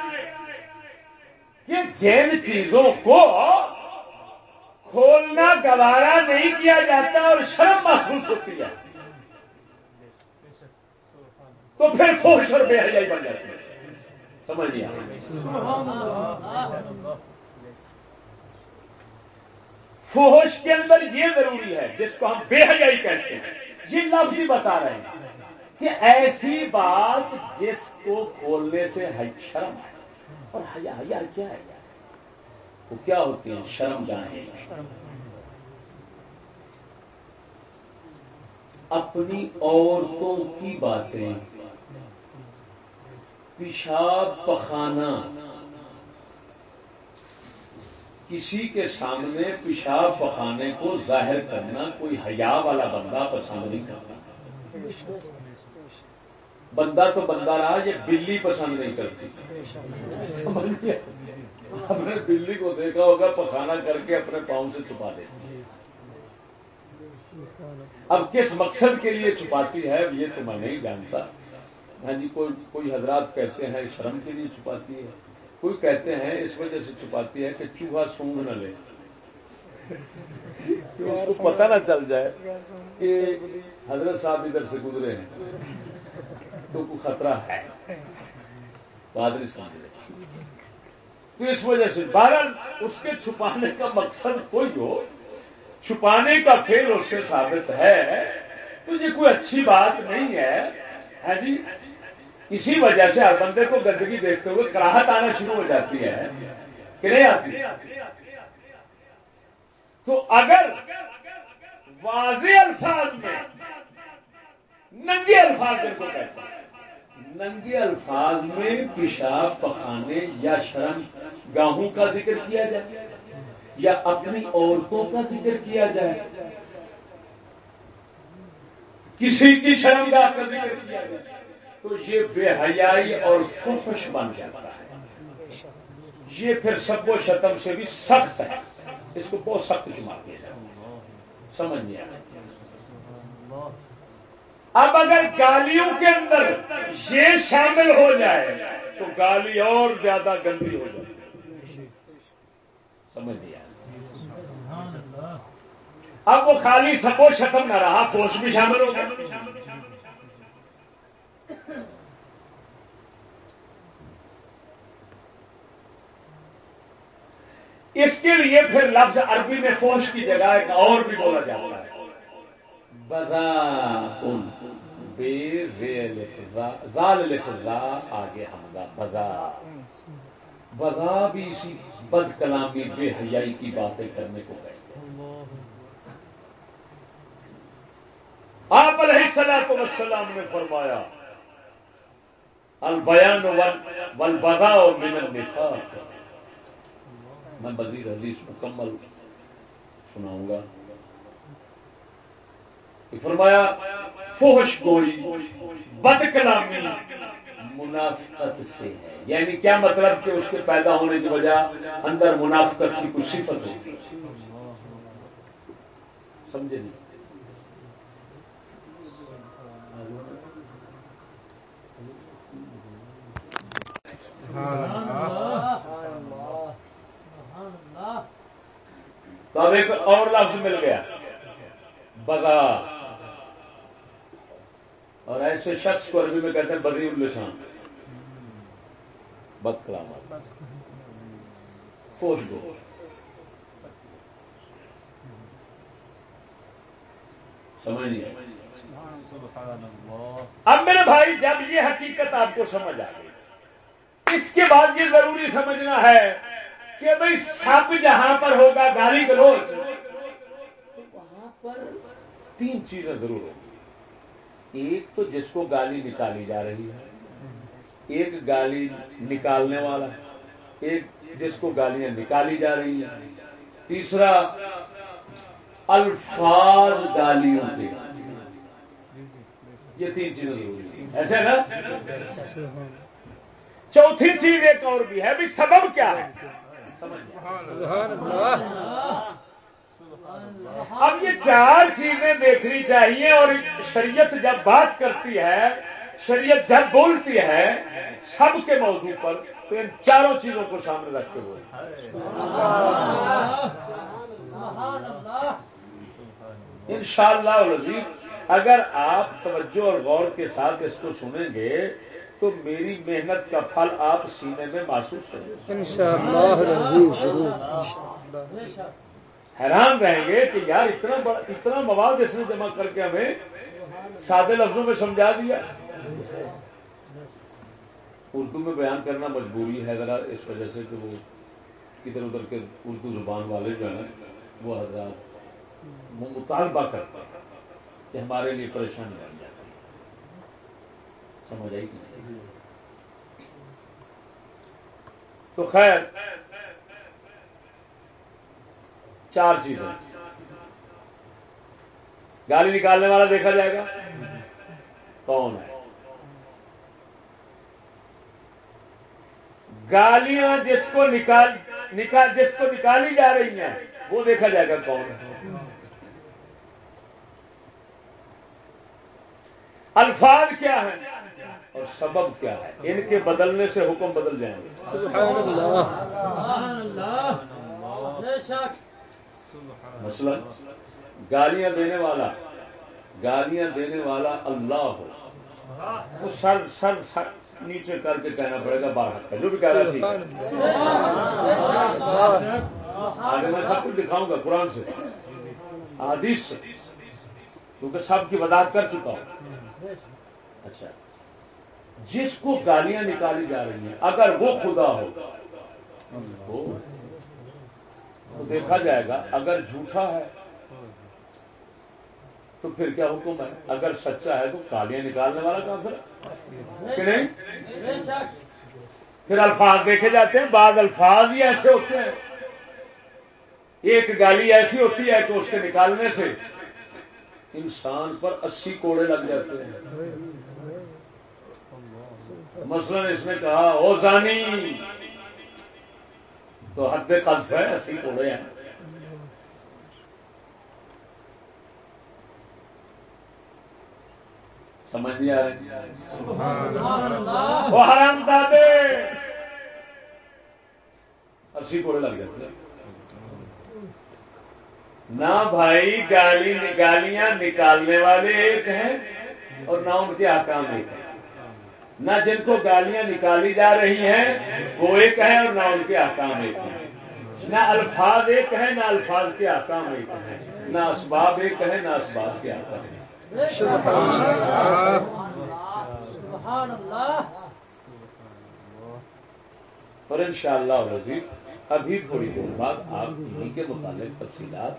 کہ جن چیزوں کو کھولنا گوارا نہیں کیا جاتا اور شرم محسوس ہوتی ہے۔ تو پھر فوش اور بے حجائی بن جاتی ہے۔ سمجھ لیا فوش کے اندر یہ ضروری ہے جس کو ہم بے حجائی کہتے ہیں۔ یہ لفظ ہی بتا رہے ہیں کہ ایسی بات جس کو کھولنے سے شرم ہے۔ اور حیا حیا کیا ہے؟ وہ کیا ہوتی ہیں؟ شرم جانے اپنی عورتوں کی باتیں، پیشاب پخانا کسی کے سامنے پیشاب پخانے کو ظاہر کرنا کوئی حیا والا بندہ پسند نہیں کرتا۔ بندہ تو بندہ رہا یہ بلی پسند نہیں کرتی۔ ہم نے بلی کو دیکھا ہوگا، پخانا کر کے اپنے پاؤں سے چھپا دے۔ اب کس مقصد کے لیے چھپاتی ہے، یہ تو میں نہیں جانتا۔ ہاں جی کوئی کوئی حضرات کہتے ہیں، شرم کے لیے چھپاتی ہے۔ کوئی کہتے ہیں اس وجہ سے چھپاتی ہے کہ چوہا سونگ نہ لے۔ اس کو پتہ نہ چل جائے کہ حضرت صاحب ادھر سے گزرے ہیں۔ تو کوئی خطرہ ہے۔ سمجھ تو اس وجہ سے بہرحال اس کے چھپانے کا مقصد کوئی ہو چھپانے کا پھر اس سے ثابت ہے۔ تو یہ کوئی اچھی بات نہیں ہے۔ جی؟ اسی وجہ سے ہر بندے کو گندگی دیکھتے ہوئے کراہت آنا شروع ہو جاتی ہے، کہ نہیں آتی؟ تو اگر واضح الفاظ میں، ننگے الفاظ کو کہتے ہیں ننگے الفاظ میں پیشاب، پخانے یا شرم گاہوں کا ذکر کیا جائے، یا اپنی عورتوں کا ذکر کیا جائے، کسی کی شرم گاہ کا ذکر کیا جائے۔ تو یہ بے حیائی اور خوش بن جاتا ہے۔ یہ پھر سب و شتم سے بھی سخت ہے۔ اس کو بہت سخت شمار کیا سمجھ نہیں اب اگر گالیوں کے اندر یہ شامل ہو جائے تو گالی اور زیادہ گندی ہو جائے سمجھ لیا اب وہ خالی سپو ختم نہ رہا، فوج بھی شامل ہو گیا اس کے لیے پھر لفظ عربی میں فوج کی جگہ ایک اور بھی بولا جاتا ہے۔ بذا آگے ہم بذا بذا بھی اسی بد کلامی بے حیائی کی باتیں کرنے کو کہتے آپ علیہ السلام وسلام نے فرمایا، البیان ول بدا اور من النفاق۔ میں بزیر حدیث مکمل سناؤں گا۔ فرمایا فوش گوئی، بد کلامی منافقت سے ہے۔ یعنی کیا مطلب کہ اس کے پیدا ہونے کی وجہ اندر منافقت کی کچھ صفت ہوتی سمجھے نہیں۔ تو اب ایک اور لفظ مل گیا۔ بگا اور ایسے شخص کو عربی میں کہتے ہیں بدری الشان بد کلام فوج گو سمجھ اب میرے بھائی، جب یہ حقیقت آپ کو سمجھ آ گئی، اس کے بعد یہ ضروری سمجھنا ہے کہ بھائی سب جہاں پر ہوگا گالی گلوچ۔ تو وہاں پر تین چیزیں ضرور ہوں۔ ایک تو جس کو گالی نکالی جا رہی ہے، ایک گالی نکالنے والا، ایک جس کو گالیاں نکالی جا رہی ہیں۔ تیسرا، الفاظ گالیوں کے۔ یہ تین چیزیں ضروری ہیں۔ ایسے نا؟ چوتھی چیز ایک اور بھی ہے بھی سبب کیا ہے؟ اب یہ چار چیزیں دیکھنی چاہیے اور شریعت جب بات کرتی ہے، شریعت جب بولتی ہے، سب کے موضوع پر تو ان چاروں چیزوں کو سامنے رکھتے ہوئے۔ ان شاء اللہ اگر آپ توجہ اور غور کے ساتھ اس کو سنیں گے تو میری محنت کا پھل آپ سینے میں محسوس کریں حیران رہیں گے کہ یار اتنا بڑا اتنا مواد اس نے جمع کر کے ہمیں سادے لفظوں میں سمجھا دیا۔ اردو میں بیان کرنا مجبوری ہے ذرا اس وجہ سے کہ وہ ادھر ادھر کے اردو زبان والے جو ہیں وہ حضرات مطالبہ کرتے ہیں کہ ہمارے لیے پریشانی سمجھ آئی کہ نہیں تو خیر، چار چیزیں۔ گالی نکالنے والا دیکھا جائے گا۔ کون ہے؟ گالیاں جس کو نکال نکال جس کو نکالی جا رہی ہیں، وہ دیکھا جائے گا کون ہے۔ الفاظ کیا ہے اور سبب کیا ہے؟ ان کے بدلنے سے حکم بدل جائیں گے۔ مثلا گالیاں دینے والا گالیاں دینے والا اللہ ہو۔ وہ سر سر سر نیچے کر کے کہنا پڑے گا باہر کا جو بھی کہہ رہا تھی آگے میں سب کچھ دکھاؤں گا قرآن سے آدیش سے کیونکہ سب کی وضاحت کر چکا ہوں۔ اچھا۔ جس کو گالیاں نکالی جا رہی ہیں، اگر وہ خدا ہو۔ تو دیکھا جائے گا، اگر جھوٹا ہے، تو پھر کیا حکم ہے؟ اگر سچا ہے، تو گالیاں نکالنے والا کہاں پھر کہ نہیں؟ پھر الفاظ دیکھے جاتے ہیں، بعض الفاظ ہی ایسے ہوتے ہیں۔ ایک گالی ایسی ہوتی ہے کہ اس کے نکالنے سے انسان پر اسی کوڑے لگ جاتے ہیں۔ مثلا اس نے کہا او زانی تو حد قذف ہے اسی کوڑے ہیں. سمجھ نہیں آ رہی؟ وہ حرام دادے اسی کوڑے لگ جاتے نہ بھائی گالی گالیاں نکالنے والے ایک ہیں اور نہ ان کے آکام ایک ہیں۔ نہ جن کو گالیاں نکالی جا رہی ہیں، وہ ایک ہے اور نہ ان کے آکام ایک ہیں۔ نہ الفاظ ایک ہے نہ الفاظ کے آکام ایک ہیں۔ نہ اسباب ایک ہے نہ اسباب کے آکام ہیں۔ اور ان شاء اللہ ابھی تھوڑی دیر بعد آپ انہیں کے متعلق تفصیلات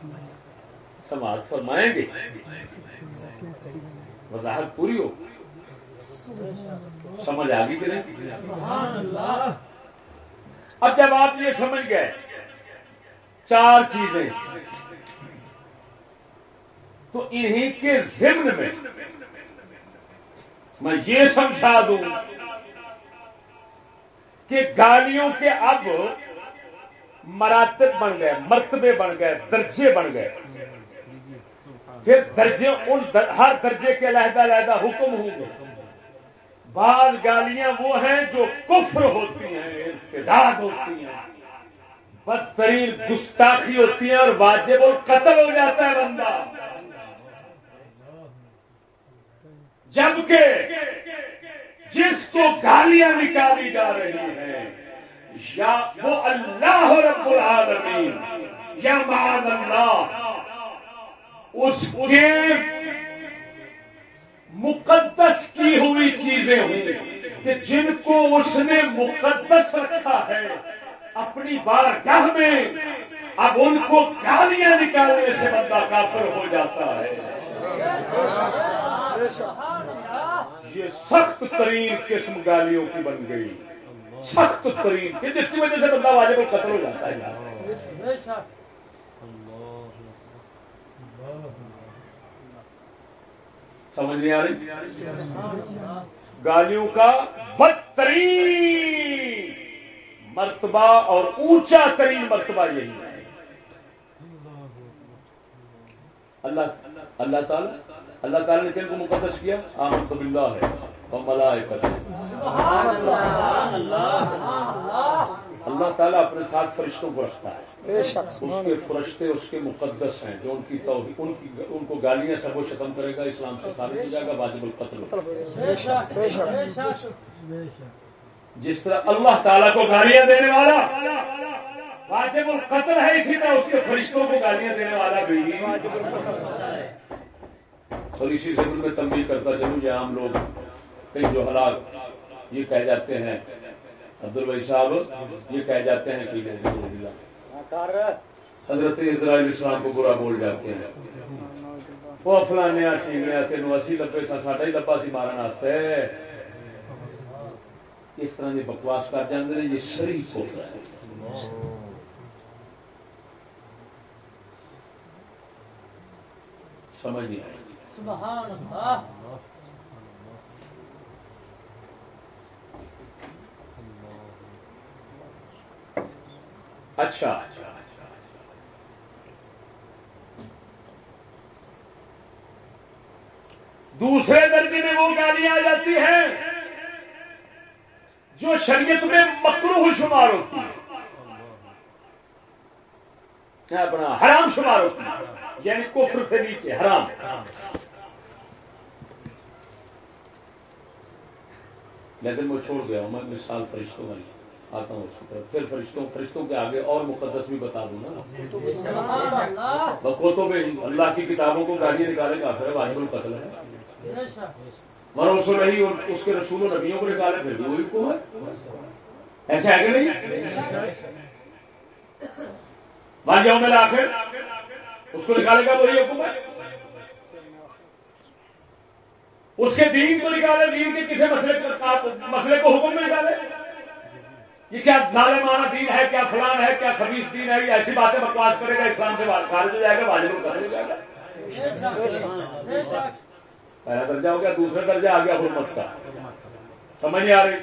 سماعت فرمائیں گے۔ وضاحت پوری ہو۔ سمجھ آ گئی اب جب آپ یہ سمجھ گئے، چار چیزیں۔ تو انہیں کے ضمن میں میں یہ سمجھا دوں کہ گالیوں کے اب مراتب بن گئے، مرتبے بن گئے، درجے بن گئے۔ پھر درجے، ان در، ہر درجے کے علیحدہ علیحدہ حکم ہوں گے۔ بعض گالیاں وہ ہیں جو کفر ہوتی ہیں ارتداد ہوتی ہیں۔ بدترین گستاخی ہوتی ہیں اور واجب اور قتل ہو جاتا ہے بندہ۔ جبکہ جس کو گالیاں نکالی جا رہی ہیں، یا وہ اللہ رب العالمین، یا معاذ اللہ، اس کے مقدس کی ہوئی چیزیں ہوں کہ جن کو اس نے مقدس رکھا ہے اپنی بار گاہ میں، اب ان کو گالیاں نکالنے سے بندہ کافر ہو جاتا ہے۔ یہ سخت ترین قسم گالیوں کی بن گئی۔ سخت ترین، جس کی وجہ سے بندہ واجب قتل ہو جاتا ہے۔ سمجھ نہیں آ رہی؟ گالیوں کا بدترین مرتبہ اور اونچا ترین مرتبہ یہی ہے۔ اللہ اللہ تعالی اللہ تعالی نے کن کو مقدس کیا؟ آمد باللہ ہے اللہ۔ تعالیٰ اپنے ساتھ فرشتوں کو رکھتا ہے۔ اس کے فرشتے اس کے مقدس ہیں جو ان کی ان کی ان کو گالیاں سب و ختم کرے گا اسلام سے خارج ہو جائے گا واجب القتل جس طرح اللہ تعالیٰ کو گالیاں دینے والا واجب القتل ہے اسی طرح اس کے فرشتوں کو گالیاں دینے والا بھی۔ اور اسی سے میں تنبیہ کرتا چلوں یہ عام لوگ کئی جو حالات یہ کہہ جاتے ہیں عبد البئی صاحب، یہ کہہ جاتے ہیں کہ حضرت اسرائیل اسلام کو برا بول جاتے ہیں۔ وہ فلانے ٹھیک تین اسی لبے تھا ساڈا ہی لبا سی مارن اس طرح کی بکواس کر جاتے ہیں، یہ شریف ہو رہا ہے۔ سمجھ نہیں آئی۔ اچھا۔ دوسرے درجے میں وہ گالیاں آ جاتی ہیں جو شریعت میں مکرو شمار ہوتی ہے۔ اپنا حرام شمار ہوتی ہے۔ یعنی کفر سے نیچے، حرام۔ لیکن میں چھوڑ گیا ہوں، میں مثال فرشتوں والی آتا ہوں اس طرف پھر فرشتوں فرشتوں کے آگے اور مقدس بھی بتا دوں نا۔ بکوتوں میں اللہ کی کتابوں کو گاڑی نکالے گا پھر واجب القتل ہے۔ مرو سو نہیں اس کے رسول و نبیوں کو نکالے، پھر بھی وہی کو ہے۔ ایسے آگے نہیں؟ مان میں لا اس کو نکالے گا وہی حکم ہے۔ اس کے دین کو نکالے، دین کے کسی مسئلے مسئلے کو حکم میں نکالے۔ یہ کیا نالے مانا دین ہے، کیا فلان ہے، کیا خبیص دین ہے، یہ ایسی باتیں بکواس کرے گا، اسلام سے خارج ہو جائے گا، واجب القتل ہو جائے گا۔ پہلا درجہ ہو گیا، دوسرا درجہ آ گیا حرمت کا۔ سمجھ نہیں آ رہی؟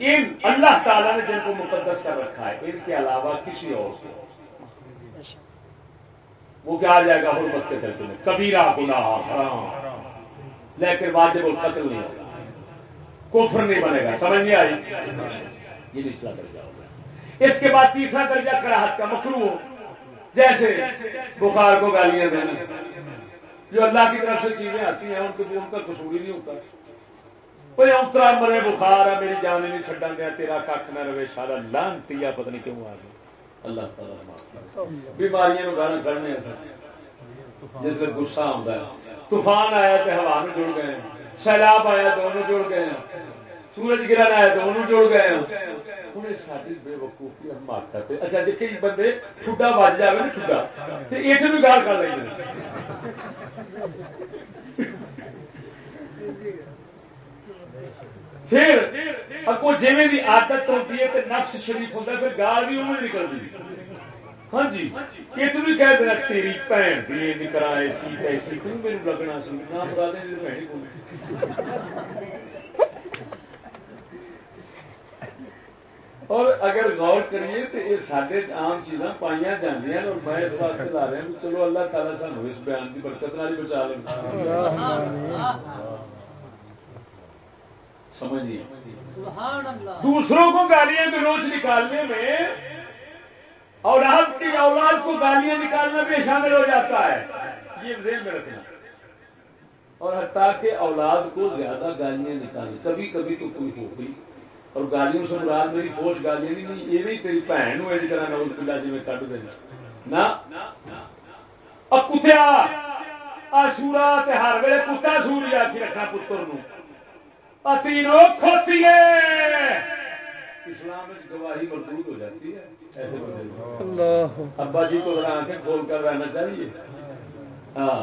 ان اللہ تعالیٰ نے جن کو مقدس کر رکھا ہے، ان کے علاوہ کسی اور سے۔ وہ کیا آ جائے گا حرمت کے درجے میں؟ کبیرہ، گناہ، حرام۔ لیکن واجب القتل نہیں ہوگا۔ کفر نہیں بنے گا۔ سمجھ نہیں آئی؟ یہ نچلا درجہ ہوگا۔ اس کے بعد تیسرا درجہ کراہت کا مکرو ہو جیسے بخار کو گالیاں دینا۔ جو اللہ کی طرف سے چیزیں آتی ہیں، ان کو ان کا قصور ہی نہیں ہوتا۔ کوئی اترا مرے بخار ہے میری جان نہیں چڈا گیا، تیرا کھ نہ رہے، سارا لانتی پتہ نہیں کیوں آ گیا۔ اللہ تعالیٰ بیماریاں گانا کرنے جس میں گسا آتا ہے۔ طوفان آیا تو ہوا میں جڑ گئے سیلاب آیا تو انہوں جڑ گئے سورج گرن آیا تو انہوں جڑ گئے انہیں ساری بے وقوفی ہم مارتا پہ اچھا دیکھے جی بندے، ٹھڈا بج جائے نا، ٹھڈا۔ تو یہ بھی گال کر لیں گے پھر اگو جی بھی عادت ہوتی ہے تو نفس شریف ہوتا ہے، پھر گال بھی انہوں نکلتی ہاں جی یہ تو بھی کہہ دینا تیری بھن بھی کرائے سی، ایسی تم میرے لگنا سی۔ نہ بتا دیں بھن کو اور اگر غور کریے تو یہ سارے عام چیزاں پائی جی اور میں اس واسطے لا رہا ہوں چلو اللہ تعالیٰ سانو اس بیان کی برکت نہ بچا لیں سمجھیے؟ دوسروں کو گالیاں گلوچ نکالنے میں اولاد کی اولاد کو گالیاں نکالنا بھی شامل ہو جاتا ہے۔ یہ ذہن میں رکھنا۔ اور تاکہ اولاد کو زیادہ گالیاں نکالیں کبھی کبھی تو کوئی ہو گئی اور گالیوں سے مراد میری پوش گالیاں نہیں یہ نہیں تیری بھن نول پلا جی میں کٹ دینا کتیا سورا ہر ویلے کتا سور آ کے رکھا پتر کھوتی ہے اسلام گواہی مردود ہو جاتی ہے ایسے اللہ ابا جی کو ذرا آنکھیں کھول کر رہنا چاہیے ہاں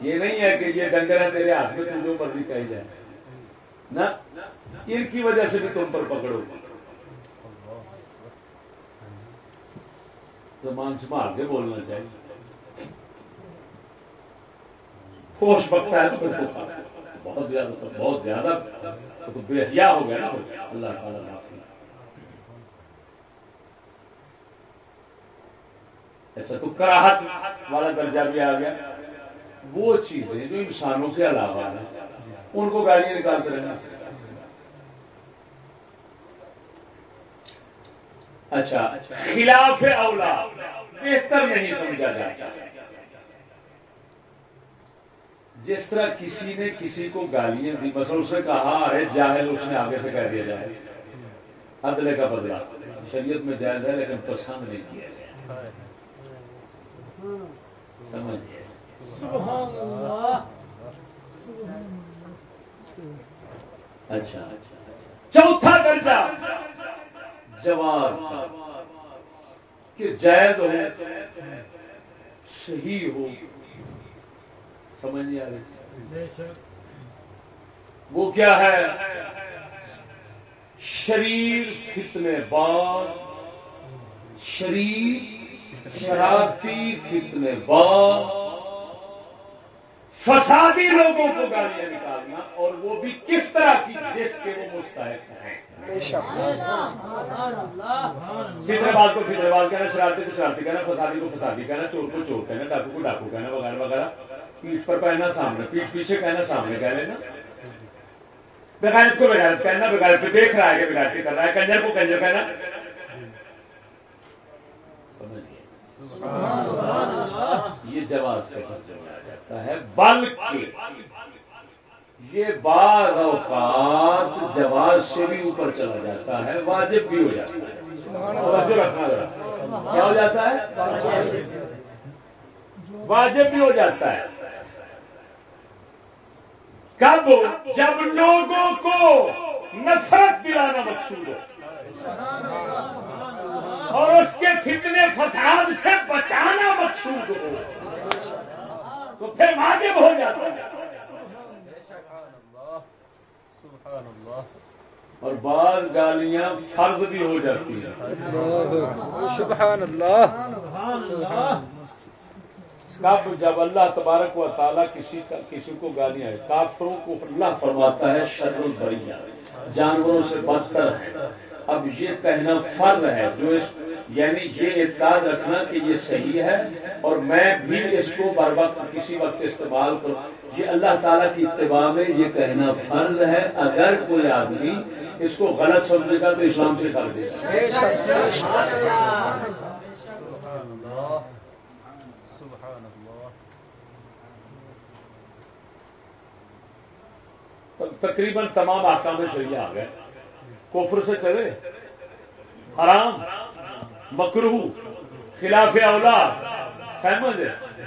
یہ نہیں ہے کہ یہ ڈنگر ہے تیرے ہاتھ میں جو مرضی کہی جائے نہ ان کی وجہ سے بھی تم پر پکڑو۔ زمان سنبھال کے بولنا چاہیے۔ خوش بکتا ہے تو بہت زیادہ بہت زیادہ بے حیا ہو گیا نا۔ اللہ تعالیٰ ایسا تو کراہت والا درجہ بھی آ گیا۔ وہ چیزیں جو انسانوں سے علاوہ ہیں، ان کو گاڑیاں نکالتے رہنا اچھا خلاف اولا بہتر نہیں سمجھا جاتا۔ جس طرح کسی نے کسی کو گالیاں دی مثلا اس نے کہا ارے جاہل اس نے آگے سے کہہ دیا جائے۔ عدلے کا بدلا شریعت میں جائز ہے لیکن پسند نہیں کیا جائے۔ سمجھیے اچھا۔ چوتھا درجہ۔ جواز کہ جائز ہو صحیح ہو۔ سمجھ نہیں آ رہی۔ وہ کیا ہے؟ شریر فتنے بعد شریر شرارتی فتنے بعد۔ فسادی لوگوں کو گالیاں نکالنا اور وہ بھی کس طرح کی جس کے وہ مستحق ہیں؟ فطر بال کو فطر بال کہنا شرارتی کو شرارتی کہنا، فسادی کو فسادی کہنا، چور کو چور کہنا، ڈاکو کو ڈاکو کہنا، وغیرہ وغیرہ۔ پیٹ پر پہننا، سامنے پیٹ پیچھے کہنا، سامنے کہہ لینا۔ بغیرت کو بغیرت کہنا، بغیرت پہ دیکھ رہا ہے کہ بغیر کر رہا ہے، کنجر کو کنجر کہنا۔ یہ جواز کا ترجمہ جاتا ہے بلکہ یہ بعض اوقات جواز سے بھی اوپر چلا جاتا ہے واجب بھی ہو جاتا ہے۔ کیا ہو جاتا ہے؟ واجب بھی ہو جاتا ہے۔ کب؟ جب لوگوں کو نفرت دلانا مقصود ہو۔ اور اس کے فتنے فساد سے بچانا مقصود ہو۔ تو پھر واجب ہو جاتا ہے۔ اور بعض گالیاں فرض بھی ہو جاتی ہیں۔ سبحان اللہ کب جب اللہ تبارک و تعالیٰ کسی کا کسی کو گالیاں کافروں کو اللہ فرماتا ہے شر البریہ جانوروں سے بدتر ہے۔ اب یہ کہنا فرض ہے جو اس یعنی یہ اطلاع رکھنا کہ یہ صحیح ہے اور میں بھی اس کو بر وقت کسی وقت استعمال کروں۔ یہ اللہ تعالیٰ کی اتباع میں یہ کہنا فرض ہے۔ اگر کوئی آدمی اس کو غلط سمجھے گا تو اسلام سے کر دے گا۔ تقریباً تمام آکام شریعہ آ گئے۔ کفر سے چلے۔ حرام۔ مکرو خلاف اولا سہمت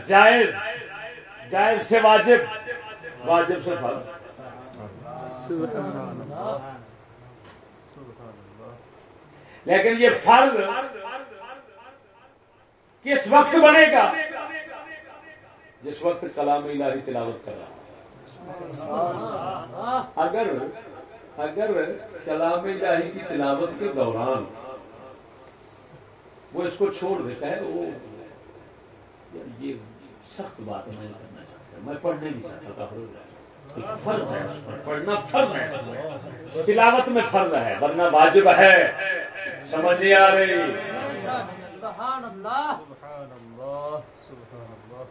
جائز جائز سے واجب واجب سے فرض۔ لیکن یہ فرض کس وقت بنے گا؟ جس وقت کلام الہی تلاوت کر رہا اگر اگر کلام جاہی کی تلاوت کے دوران وہ اس کو چھوڑ دیتا ہے وہ یہ سخت بات میں کرنا چاہتا میں پڑھنے نہیں چاہتا تھا فرض ہے پڑھنا فرض ہے۔ تلاوت میں فرض ہے ورنہ واجب ہے۔ سمجھ نہیں آ رہی؟ سبحان اللہ سبحان اللہ سبحان اللہ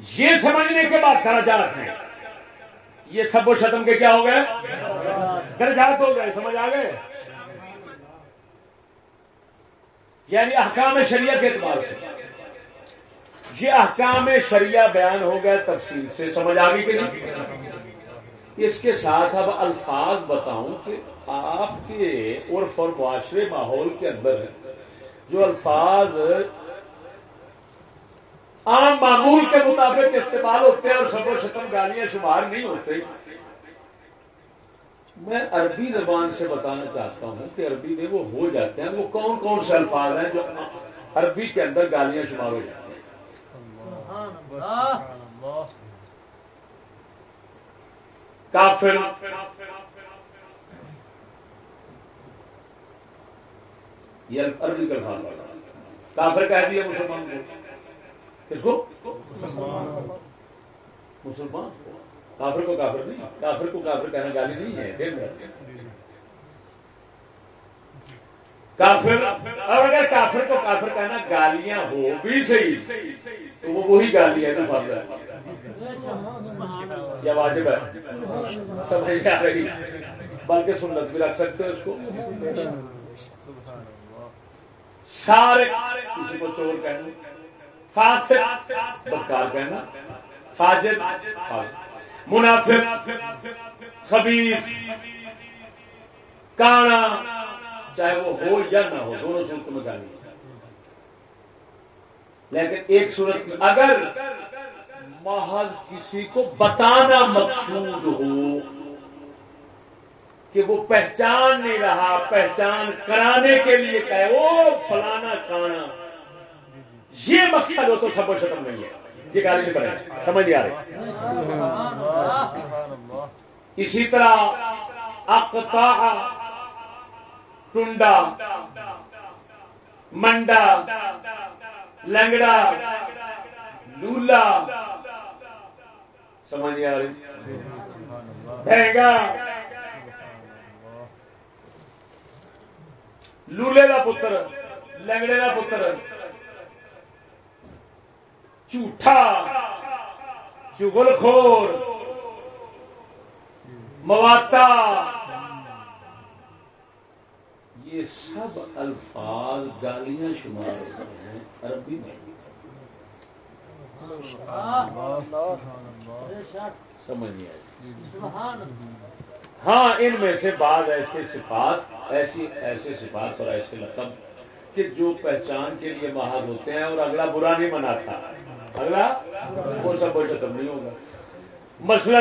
یہ سمجھنے کے بعد درجات ہیں یہ سب و شتم کے کیا ہو گئے؟ درجات ہو گئے، سمجھ آ گئے؟ یعنی احکام شریعت کے اعتبار سے۔ یہ احکام شریعہ بیان ہو گیا تفصیل سے، سمجھ آ گئی کہ نہیں؟ اس کے ساتھ اب الفاظ بتاؤں کہ آپ کے عرف اور معاشرے ماحول کے اندر جو الفاظ عام معمول کے مطابق استعمال ہوتے ہیں اور سب و شتم گالیاں شمار نہیں ہوتے۔ میں عربی زبان سے بتانا چاہتا ہوں کہ عربی میں وہ ہو جاتے ہیں، وہ کون کون سے الفاظ ہیں جو عربی کے اندر گالیاں شمار ہو جاتی ہیں؟ کافر۔ یہ عربی کا الفاظ۔ کافر کہہ دیا مسلمان کو۔ کس کو مسلمان کافر کو کافر نہیں، کافر کو کافر کہنا گالی نہیں ہے کافر، اور اگر کافر کو کافر کہنا گالیاں ہو بھی صحیح، تو وہ وہی گالی ہے نا فرض ہے۔ یا واجب ہے۔ سمجھ آ رہی۔ بلکہ سنت بھی رکھ سکتے اس کو۔ سارے کسی کو چور کہنا۔ فاسق، بدکار کہنا، فاجر منافق خبیر کانا، چاہے وہ ہو یا نہ ہو، دونوں صورت میں گالی لیکن ایک صورت میں اگر محض کسی کو بتانا مقصود ہو کہ وہ پہچان نہیں رہا، پہچان کرانے کے لیے کہے وہ فلانا کانا یہ مقصد ہو تو سب ختم نہیں ہے۔ یہ گالی نہیں پڑے سمجھ نہیں آ رہی۔ اسی طرح اقتا ٹنڈا، منڈا، لنگڑا، لولا۔ سمجھ نہیں آ رہی۔ بہنگا لولے کا پتر، لنگڑے کا پتر۔ جھوٹا چگل خور مواتا۔ یہ سب الفاظ گالیاں شمار ہوتے ہیں عربی میں۔ سمجھ ہاں ان میں سے بعض ایسے صفات، ایسی، ایسے صفات اور ایسے لقب کہ جو پہچان کے لیے محاذ ہوتے ہیں اور اگلا برا نہیں مناتا۔ اگلا؟ وہ سب کوئی ختم نہیں ہوگا مثلا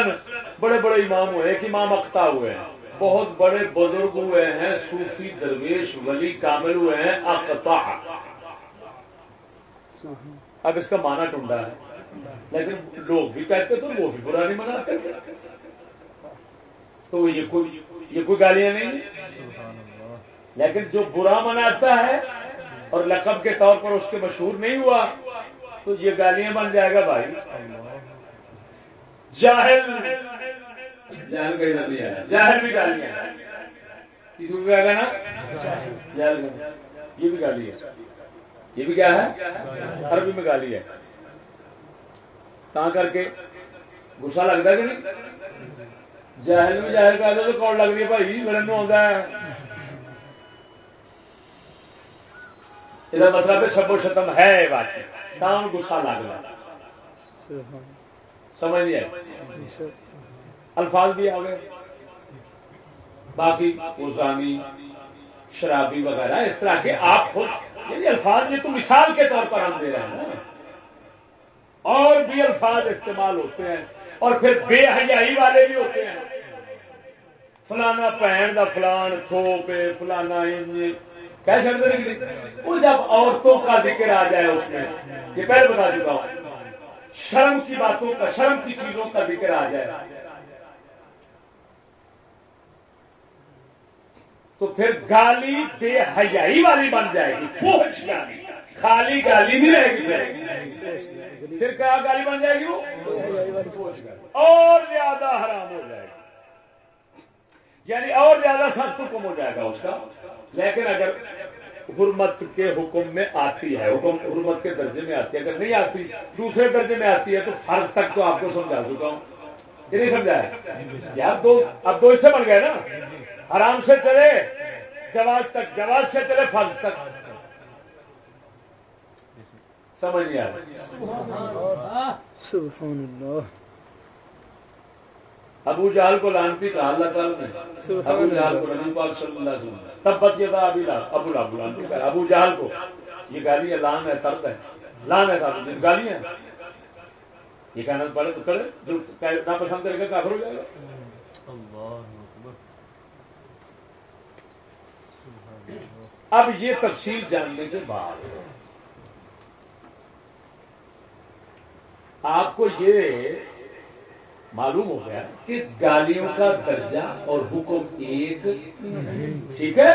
بڑے بڑے امام ہوئے ایک امام اختہ ہوئے ہیں۔ بہت بڑے بزرگ ہوئے ہیں، صوفی درویش ولی کامل ہوئے ہیں اقتا اب اس کا مانا ٹنڈا ہے۔ لیکن لوگ بھی کہتے تو وہ بھی برا نہیں مناتے تو یہ کوئی یہ کوئی گالیاں نہیں لیکن جو برا مناتا ہے، اور لقب کے طور پر اس کے مشہور نہیں ہوا تو یہ گالیاں بن جائے گا بھائی۔ جاہل۔ جہل کہیں نہیں آیا۔ جاہل بھی گالیاں۔ کسی کو کیا کہنا جہل یہ بھی گالی ہے۔ یہ بھی کیا ہے؟ عربی میں گالی ہے۔ تا کر کے گسا لگتا کہ نہیں؟ جاہل بھی جاہل کہہ دو تو کون لگ رہی ہے بھائی؟ لڑن میں آتا ہے۔ یہ مطلب سب و ختم ہے بات۔ تاؤں گسا لگ رہا سمجھ نہیں آئے الفاظ بھی آ گئے۔ باقی اوزانی شرابی وغیرہ، اس طرح کے آپ خود یعنی الفاظ یہ تو مثال کے طور پر ہم دے رہے ہیں نا۔ اور بھی الفاظ استعمال ہوتے ہیں، اور پھر بے حیائی والے بھی ہوتے ہیں۔ فلانا پہن دا فلان تھوپے فلانا کہہ سکتے وہ جب عورتوں کا ذکر آ جائے اس میں، یہ پہلے بتا چکا ہوں۔ شرم کی باتوں کا، شرم کی چیزوں کا ذکر آ جائے۔ تو پھر گالی بے حیائی والی بن جائے گی فوش گالی یعنی۔ خالی گالی نہیں رہے گی پھر۔ کیا گالی بن جائے گی وہ؟ اور زیادہ حرام ہو جائے گا یعنی اور زیادہ سخت حکم ہو جائے گا اس کا۔ لیکن اگر حرمت کے حکم میں آتی ہے، حکم حرمت کے درجے میں آتی ہے، اگر نہیں آتی، دوسرے درجے میں آتی ہے، تو فرض تک تو آپ کو سمجھا چکا ہوں۔ یہ نہیں سمجھا ہے؟ دو اب دو اس سے بن گئے نا۔ آرام سے چلے، جواز تک، جواز سے چلے، فرض تک۔ سمجھ نہیں آ ابو جہل کو لانتی کہا اللہ تعالیٰ نے۔ ابو جہل کو نبی پاک صلی اللہ علیہ وسلم۔ تب بت یہ تھا ابھی ابو ابو لانتی کہا ابو جہل کو۔ یہ گالی لان ہے ترد ہے۔ لانے کا گالیاں یہ کہنا پڑے تو کرے۔ جو نہ پسند کرے گا کافر ہو جائے گا۔ اب یہ تفصیل جاننے کے بعد آپ کو یہ معلوم ہو گیا کہ گالیوں کا درجہ اور حکم ایک ٹھیک ہے؟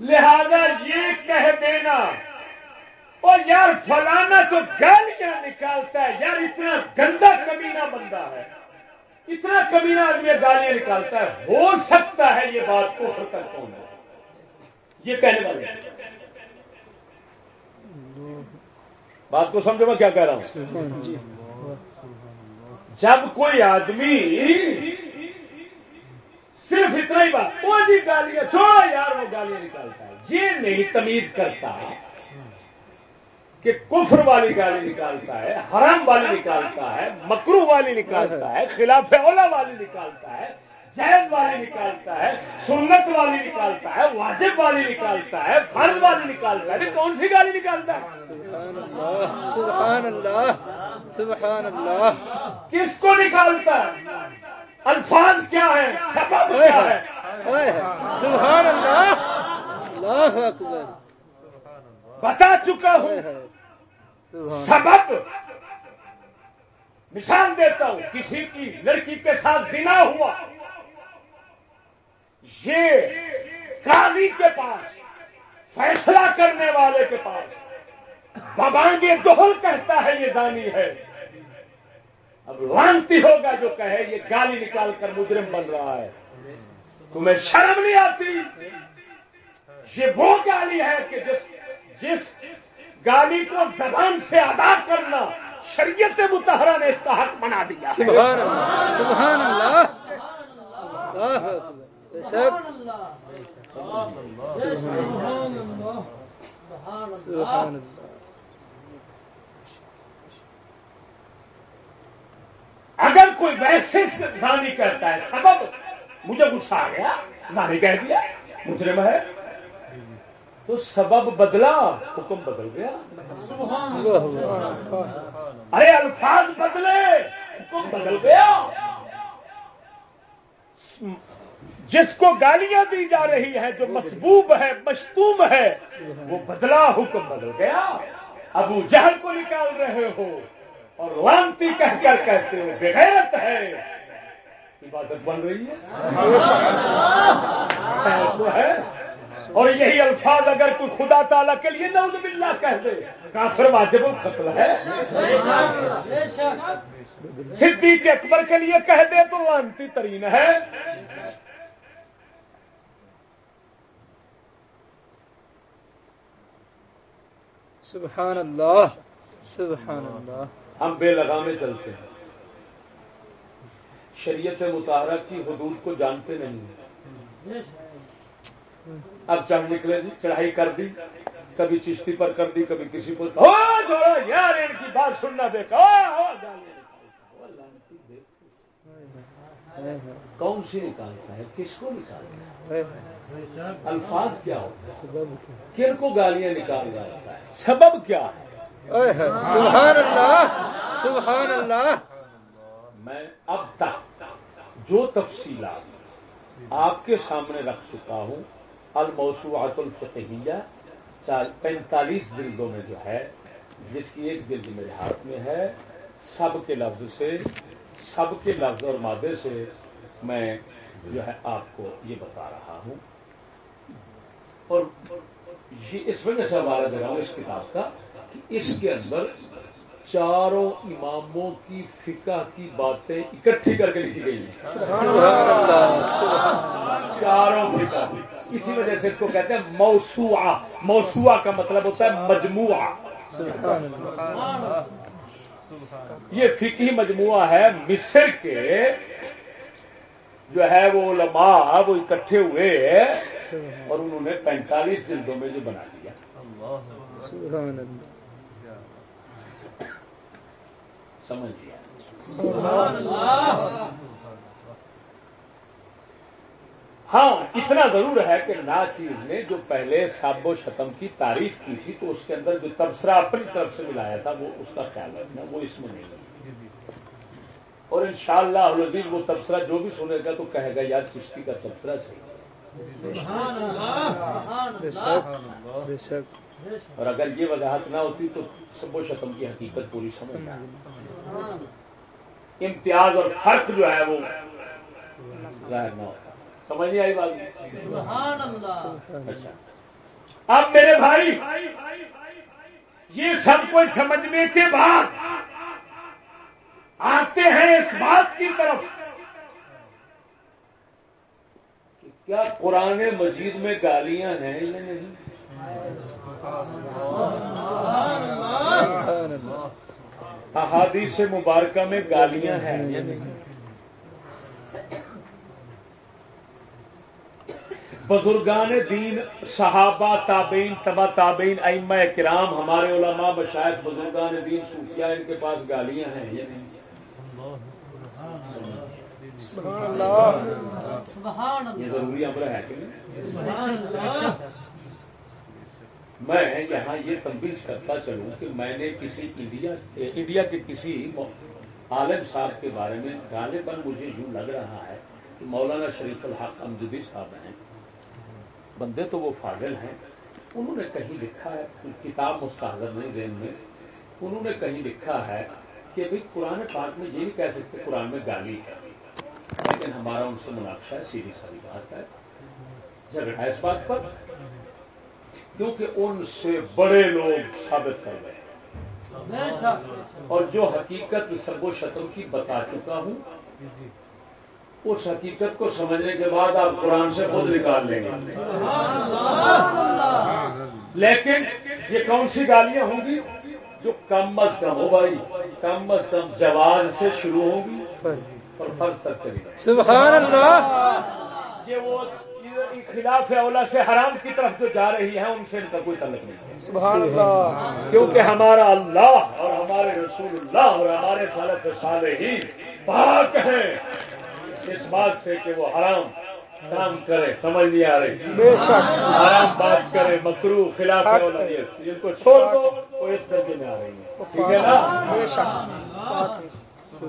لہذا یہ کہہ دینا اور یار فلانا تو گالیاں نکالتا ہے، یار اتنا گندا کمینہ بندہ ہے، اتنا کمینہ آدمی گالیاں نکالتا ہے، ہو سکتا ہے یہ بات کو ختم کون ہے یہ کہنے والے بات کو سمجھو میں کیا کہہ رہا ہوں؟ جی۔ جب کوئی آدمی صرف اتنا ہی بات، وہ جی گالیاں چھوڑا یار، وہ گالیاں نکالتا ہے۔ یہ نہیں تمیز کرتا کہ کفر والی گالی نکالتا ہے، حرام والی نکالتا ہے مکرو والی نکالتا ہے، خلاف اولا والی نکالتا ہے۔ جیز والی نکالتا ہے سنت والی نکالتا ہے واجب والی نکالتا ہے فرض والی نکالتا ہے کون سی گالی نکالتا ہے؟ سبحان اللہ سبحان اللہ کس کو نکالتا ہے؟ الفاظ کیا ہے سبب کیا ہے سبحان اللہ۔ اللہ اکبر۔ بتا چکا ہوں۔ سبب۔ مثال دیتا ہوں کسی کی لڑکی کے ساتھ زنا ہوا۔ یہ قاضی کے پاس، فیصلہ کرنے والے کے پاس۔ ببانگے دوہل کہتا ہے، یہ دانی ہے۔ اب لانتی ہوگا جو کہے، یہ گالی نکال کر مجرم بن رہا ہے۔ تمہیں شرم نہیں آتی؟ یہ وہ گالی ہے کہ جس جس گالی کو زبان سے ادا کرنا شریعت متحرہ نے اس کا حق بنا دیا سبحان اللہ سبحان اللہ۔ اگر کوئی ویسے زانی کرتا ہے، سبب مجھے غصہ آ گیا زانی کہہ دیا، مجرم ہے۔ تو سبب بدلا، حکم بدل گیا۔ ارے، الفاظ بدلے، حکم بدل گیا۔ جس کو گالیاں دی جا رہی ہیں جو مسبوب ہے، مشتوم ہے، وہ بدلا حکم بدل گیا۔ ابو جہل کو نکال رہے ہو اور لانتی کہہ کر کہتے ہو بغیرت ہے۔ عبادت بن رہی ہے۔ اور یہی الفاظ اگر کوئی خدا تعالیٰ کے لیے نوز باللہ کہہ دے، کافر واجب القتل ہے۔ صدیق اکبر کے لیے کہہ دے تو لانتی ترین ہے۔ سبحان اللہ سبحان اللہ ہم بے لگامے چلتے ہیں۔ شریعت مطالعہ کی حدود کو جانتے نہیں اب چڑھ نکلے جی چڑھائی کر دی، کبھی چشتی پر کر دی، کبھی کسی پر۔ یار، ان کی بات سننا دیکھا۔ کون سی نکالتا ہے؟ کس کو نکالتا ہے؟ الفاظ کیا ہوتا ہے؟ کن کو گالیاں نکال جاتا ہے؟ سبب کیا ہے؟ سبحان اللہ سبحان اللہ۔ میں اب تک جو تفصیلات آپ کے سامنے رکھ چکا ہوں الموسوعات الفقہیہ پینتالیس جلدوں میں جو ہے جس کی ایک جلد میرے ہاتھ میں ہے سب کے لفظ سے سب کے لفظ اور مادے سے میں جو ہے آپ کو یہ بتا رہا ہوں۔ اور یہ اس وجہ سے حوالہ دے رہا ہوں اس کتاب کا کہ اس کے اندر چاروں اماموں کی فقہ کی باتیں اکٹھی کر کے لکھی گئی ہیں۔ چاروں فقہ۔ اسی وجہ سے اس کو کہتے ہیں موسوا موسوا کا مطلب ہوتا ہے مجموعہ۔ یہ فقہی مجموعہ ہے مصر کے جو ہے وہ علماء وہ اکٹھے ہوئے اور انہوں نے پینتالیس جلدوں میں جو بنا دیا۔ سمجھ لیا ہاں اتنا ضرور ہے کہ نا چیز نے جو پہلے ساب و شتم کی تعریف کی تھی تو اس کے اندر جو تبصرہ اپنی طرف سے ملایا تھا وہ اس کا خیال رکھنا وہ اس میں نہیں۔ اور ان شاء اللہ وہ تبصرہ جو بھی سنے گا تو کہے گا یار کشتی کا تبصرہ صحیح اور اگر یہ وضاحت نہ ہوتی تو سب و شتم کی حقیقت پوری سمجھ امتیاز اور فرق جو ہے وہ ظاہر نہ ہوتا۔ سمجھ نہیں آئی بات؟ اچھا۔ اب میرے بھائی، یہ سب کچھ سمجھنے کے بعد آتے ہیں اس بات کی طرف کیا قرآن مجید میں گالیاں ہیں یا نہیں؟ احادیث مبارکہ میں گالیاں ہیں یا نہیں؟ بزرگان دین، صحابہ، تابعین، تبا تابعین، ائمہ کرام، ہمارے علماء بشاید بزرگان دین، صوفیاء، ان کے پاس گالیاں ہیں یا نہیں؟ یہ ضروری امر ہے کہ میں یہاں یہ تبدیل کرتا چلوں کہ میں نے کسی انڈیا انڈیا کے کسی عالم صاحب کے بارے میں غالباً مجھے یوں لگ رہا ہے کہ مولانا شریف الحق امجدی صاحب ہیں۔ بندے تو وہ فاضل ہیں۔ انہوں نے کہیں لکھا ہے کتاب مستحضر نہیں دین میں انہوں نے کہیں لکھا ہے کہ بھائی قرآن پاک میں یہ نہیں کہہ سکتے قرآن میں گالی ہے۔ لیکن ہمارا ان سے مناقشہ ہے سیدھی ساری بات ہے۔ جھگڑا ہے اس بات پر کیونکہ ان سے بڑے لوگ ثابت کر گئے اور جو حقیقت سب و شتم کی بتا چکا ہوں اس حقیقت کو سمجھنے کے بعد آپ قرآن سے خود نکال لیں گے۔ لیکن یہ کون سی گالیاں ہوں گی؟ جو کم از کم ہو بھائی کم از کم جواز سے شروع ہوگی اور فرض تک چلی سبحان اللہ! یہ وہ خلاف اولا سے حرام کی طرف جو جا رہی ہیں ان سے ان کا کوئی تعلق نہیں سبحان اللہ! کیونکہ ہمارا اللہ اور ہمارے رسول اللہ اور ہمارے سالت سالے ہی پاک ہیں۔ اس بات سے کہ وہ حرام کام کرے سمجھ نہیں آ رہی۔ بے شک! حرام بات کرے مکرو خلاف جن کو چھوڑ دو وہ اس درجے میں آ رہی ہے ٹھیک ہے نا؟ بے شک!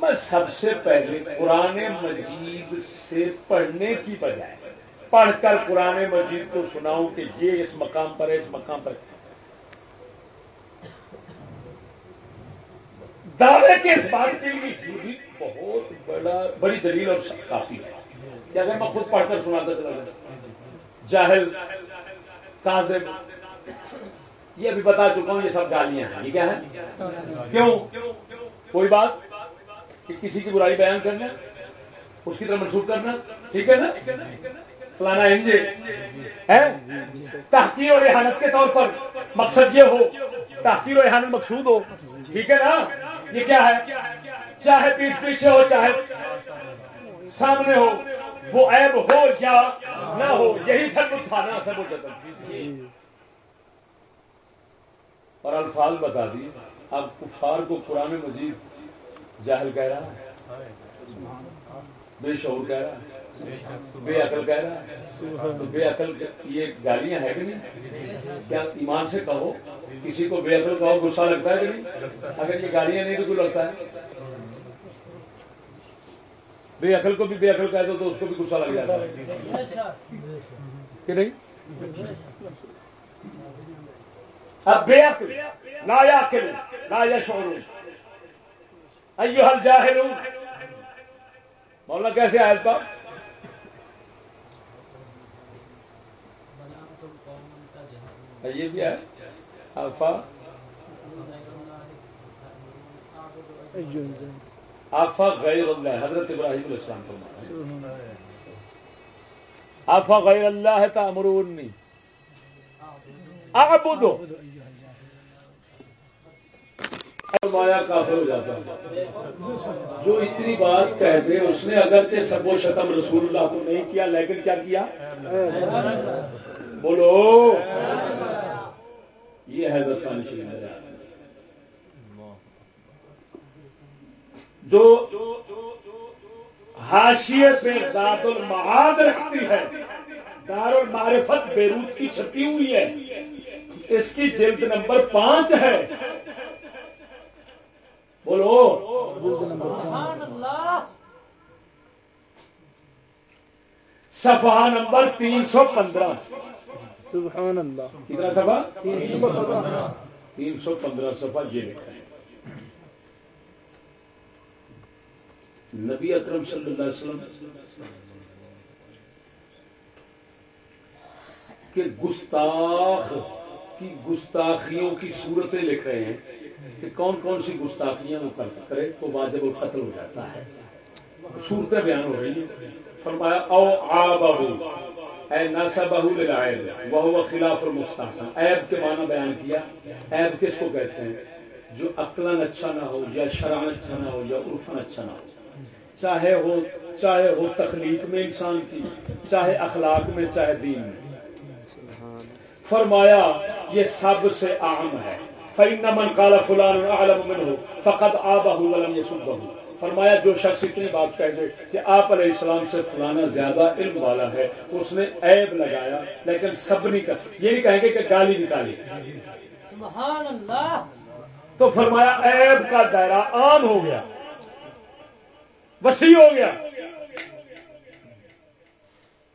میں سب سے پہلے قرآن مجید سے پڑھنے کی بجائے پڑھ کر قرآن مجید کو سناؤں کہ یہ اس مقام پر ہے، اس مقام پر دعوے کے اس بات کے لیے یہ بھی بہت بڑا، بڑی دلیل اور کافی ہے کہ اگر میں خود پڑھ کر سناتا چلا جائے جاہل، کاذب، یہ ابھی بتا چکا ہوں، یہ سب گالیاں ہیں، یہ کیا ہے کیوں؟ کوئی بات؟ کہ کسی کی برائی بیان کرنا، اس کی طرف منسوخ کرنا، ٹھیک ہے نا؟ فلانا انجے ہے؟ تحقیر اور احانت کے طور پر مقصد یہ ہو، تحقیر و احانت مقصود ہو، ٹھیک ہے نا؟ یہ کیا ہے؟ چاہے پیٹ پیچھے ہو، چاہے سامنے ہو، وہ عیب ہو یا نہ ہو، یہی سب تھا نا سب اور الفاظ بتا دی اب کفار کو قرآن مجید جاہل کہہ رہا ہے؟ بے شعور کہہ رہا ہے؟ بے عقل کہہ رہا ہے؟ تو بے عقل یہ گالیاں ہیں کہ نہیں؟ کیا ایمان سے کہو؟ کسی کو بے عقل کہو، غصہ لگتا ہے کہ نہیں؟ اگر یہ گالیاں نہیں تو کیوں لگتا ہے؟ بے عقل کو بھی بے عقل کہہ دو تو اس کو بھی غصہ لگ جاتا ہے۔ کہ نہیں؟ اب بے عقل، لا یا عقل لا یا شعور ایو حل جاہل مولانا کیسے آئے تھا یہ بھی ہے؟ الفا. آفا غیر اللہ، حضرت ابراہیم علیہ السلام فرمایا آفا غیر اللہ ہے تامرونی۔ اعبدو۔ مایا کافر ہو جاتا ہے۔ جو اتنی بات کہہ دے، اس نے اگرچہ سب و شتم رسول اللہ کو نہیں کیا، لیکن کیا کیا؟ بولو۔ یہ حیدر خان شریف جو حاشیے پہ ذات المعاد رکھتی ہے دار المعرفت بیروت کی چھپی ہوئی ہے۔ اس کی جلد نمبر پانچ ہے۔ بولو۔ صفحہ نمبر تین سو پندرہ۔ سبحان اللہ۔ کتنا سفا تین سو پندرہ۔ سفا یہ لکھا ہے۔ نبی اکرم صلی اللہ علیہ وسلم کہ گستاخ کی گستاخیوں کی صورتیں لکھ رہے ہیں کہ کون کون سی گستاخیاں وہ کرے تو واجب وہ قتل ہو جاتا ہے۔ صورتیں بیان ہو رہی ہیں۔ فرمایا، او آ بہو اے ناسا بہو لگائے وہ خلاف المستحسن۔ ایب کے معنی بیان کیا۔ ایب کس کو کہتے ہیں؟ جو عقلن اچھا نہ ہو، یا شران اچھا نہ ہو، یا عرفن اچھا نہ ہو۔ چاہے ہو چاہے ہو تخلیق میں انسان کی، چاہے اخلاق میں، چاہے دین میں۔ فرمایا یہ سب سے عام ہے۔ فَإِنَّ مَنْ قَالَ فُلَانٌ أَعْلَمُ مِنْهُ فَقَدْ آبَهُ وَلَمْ يَسُبَّهُ فرمایا جو شخص اتنی بات کہہ دے کہ آپ علیہ السلام سے فلانا زیادہ علم والا ہے اس نے عیب لگایا لیکن سب نہیں کر یہ نہیں کہیں گے کہ گالی نکالی۔ سبحان اللہ! تو فرمایا عیب کا دائرہ عام ہو گیا۔ وسیع ہو گیا۔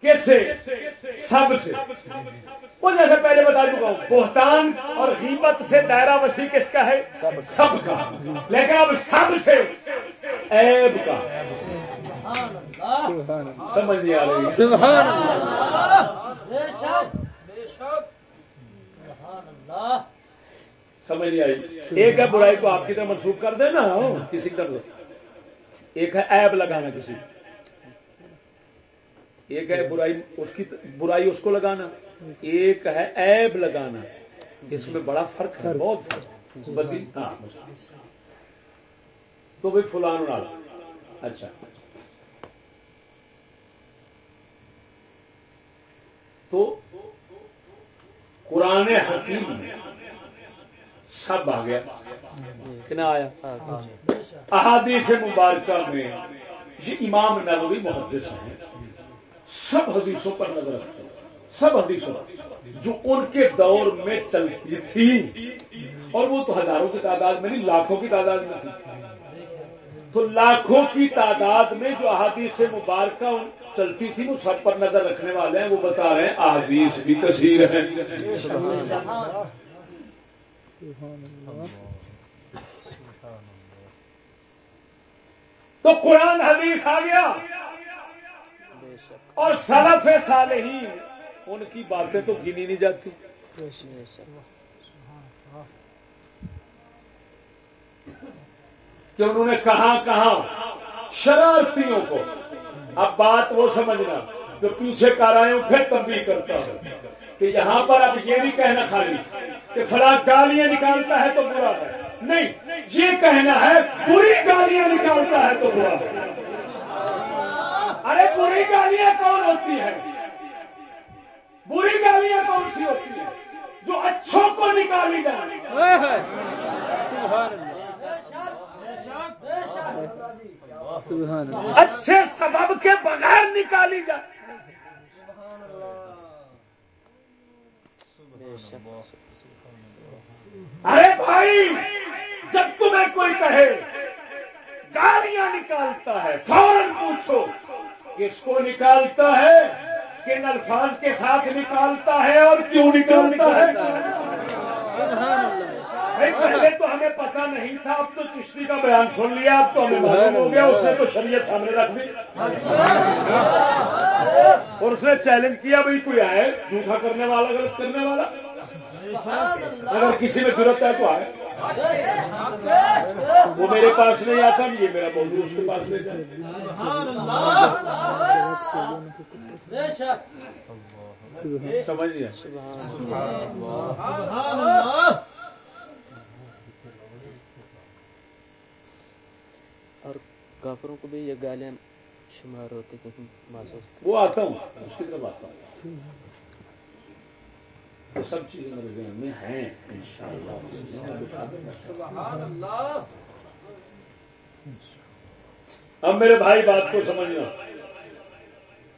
کیسے؟ سب سے۔ وہ جیسے پہلے بتا چکا ہوں بہتان اور غیبت سے دائرہ وسیع کس کا ہے؟ سب کا۔ لیکن اب سب سے عیب کا۔ سبحان اللہ سمجھ نہیں آ رہی۔ سبحان اللہ بے شک بے شک سبحان اللہ سمجھ نہیں آئی۔ ایک ہے برائی کو آپ کی طرح منسوخ کر دینا کسی طرح ایک ہے عیب لگانا کسی کو ایک ہے برائی، اس کی برائی اس کو لگانا، ایک ہے عیب لگانا۔ اس میں بڑا فرق ہے، بہت فرق بدی ہاں۔ تو بھائی فلان والا اچھا۔ تو قرآن حکیم میں سب آ گیا۔ کتنا آیا؟ احادیث مبارکہ میں یہ امام نبوی محدث ہیں۔ سب حدیثوں پر نظر رکھتے ہیں۔ سب حدیثوں جو ان کے دور میں چلتی تھی۔ اور وہ تو ہزاروں کی تعداد میں نہیں، لاکھوں کی تعداد میں تھی۔ تو لاکھوں کی تعداد میں جو احادیث مبارکہ چلتی تھی، وہ سب پر نظر رکھنے والے ہیں۔ وہ بتا رہے ہیں، احادیث بھی کثیر ہیں۔ تو قرآن حدیث آ گیا۔ اور سلف صالحین ان کی باتیں تو گنی نہیں جاتی۔ کہ انہوں نے کہاں کہاں شرارتیوں کو۔ اب بات وہ سمجھنا جو پیچھے کر آئے ہوں، پھر تبدیل کرتا ہوں۔ کہ یہاں پر اب یہ نہیں کہنا خالی کہ فلاں گالیاں نکالتا ہے تو برا ہے۔ نہیں، یہ کہنا ہے، بری گالیاں نکالتا ہے تو برا ہے۔ ارے بری گالیاں کون ہوتی ہیں؟ بری گالیاں کون سی ہوتی ہیں؟ جو اچھوں کو نکالی جائیں اچھے سبب کے بغیر نکالی جائے۔ ارے بھائی، جب تمہیں کوئی کہے، گالیاں نکالتا ہے، فوراً پوچھو۔ کس کو نکالتا ہے کن الفاظ کے ساتھ نکالتا ہے اور کیوں نکالتا ہے؟ بھائی، پہلے تو ہمیں پتا نہیں تھا، اب تو چشتی کا بیان سن لیا، اب تو ہمیں معلوم ہو گیا، اس نے تو شریعت سامنے رکھ دی۔ اور اس نے چیلنج کیا، بھائی، کوئی آئے، جھوٹا کرنے والا، غلط کرنے والا؟ اگر کسی میں ضرورت ہے تو آئے۔ وہ میرے پاس نہیں آتا یہ میرا موضوع اس کے پاس لے جائے۔ بے شک سمجھ لیا اور کافروں کو بھی یہ گالیاں شمار ہوتے کہیں محسوس وہ آتا ہوں۔ اس کی طرف آتا ہوں۔ وہ سب چیزیں میرے ذہن میں ہیں، انشاءاللہ۔ اب میرے بھائی بات کو سمجھنا۔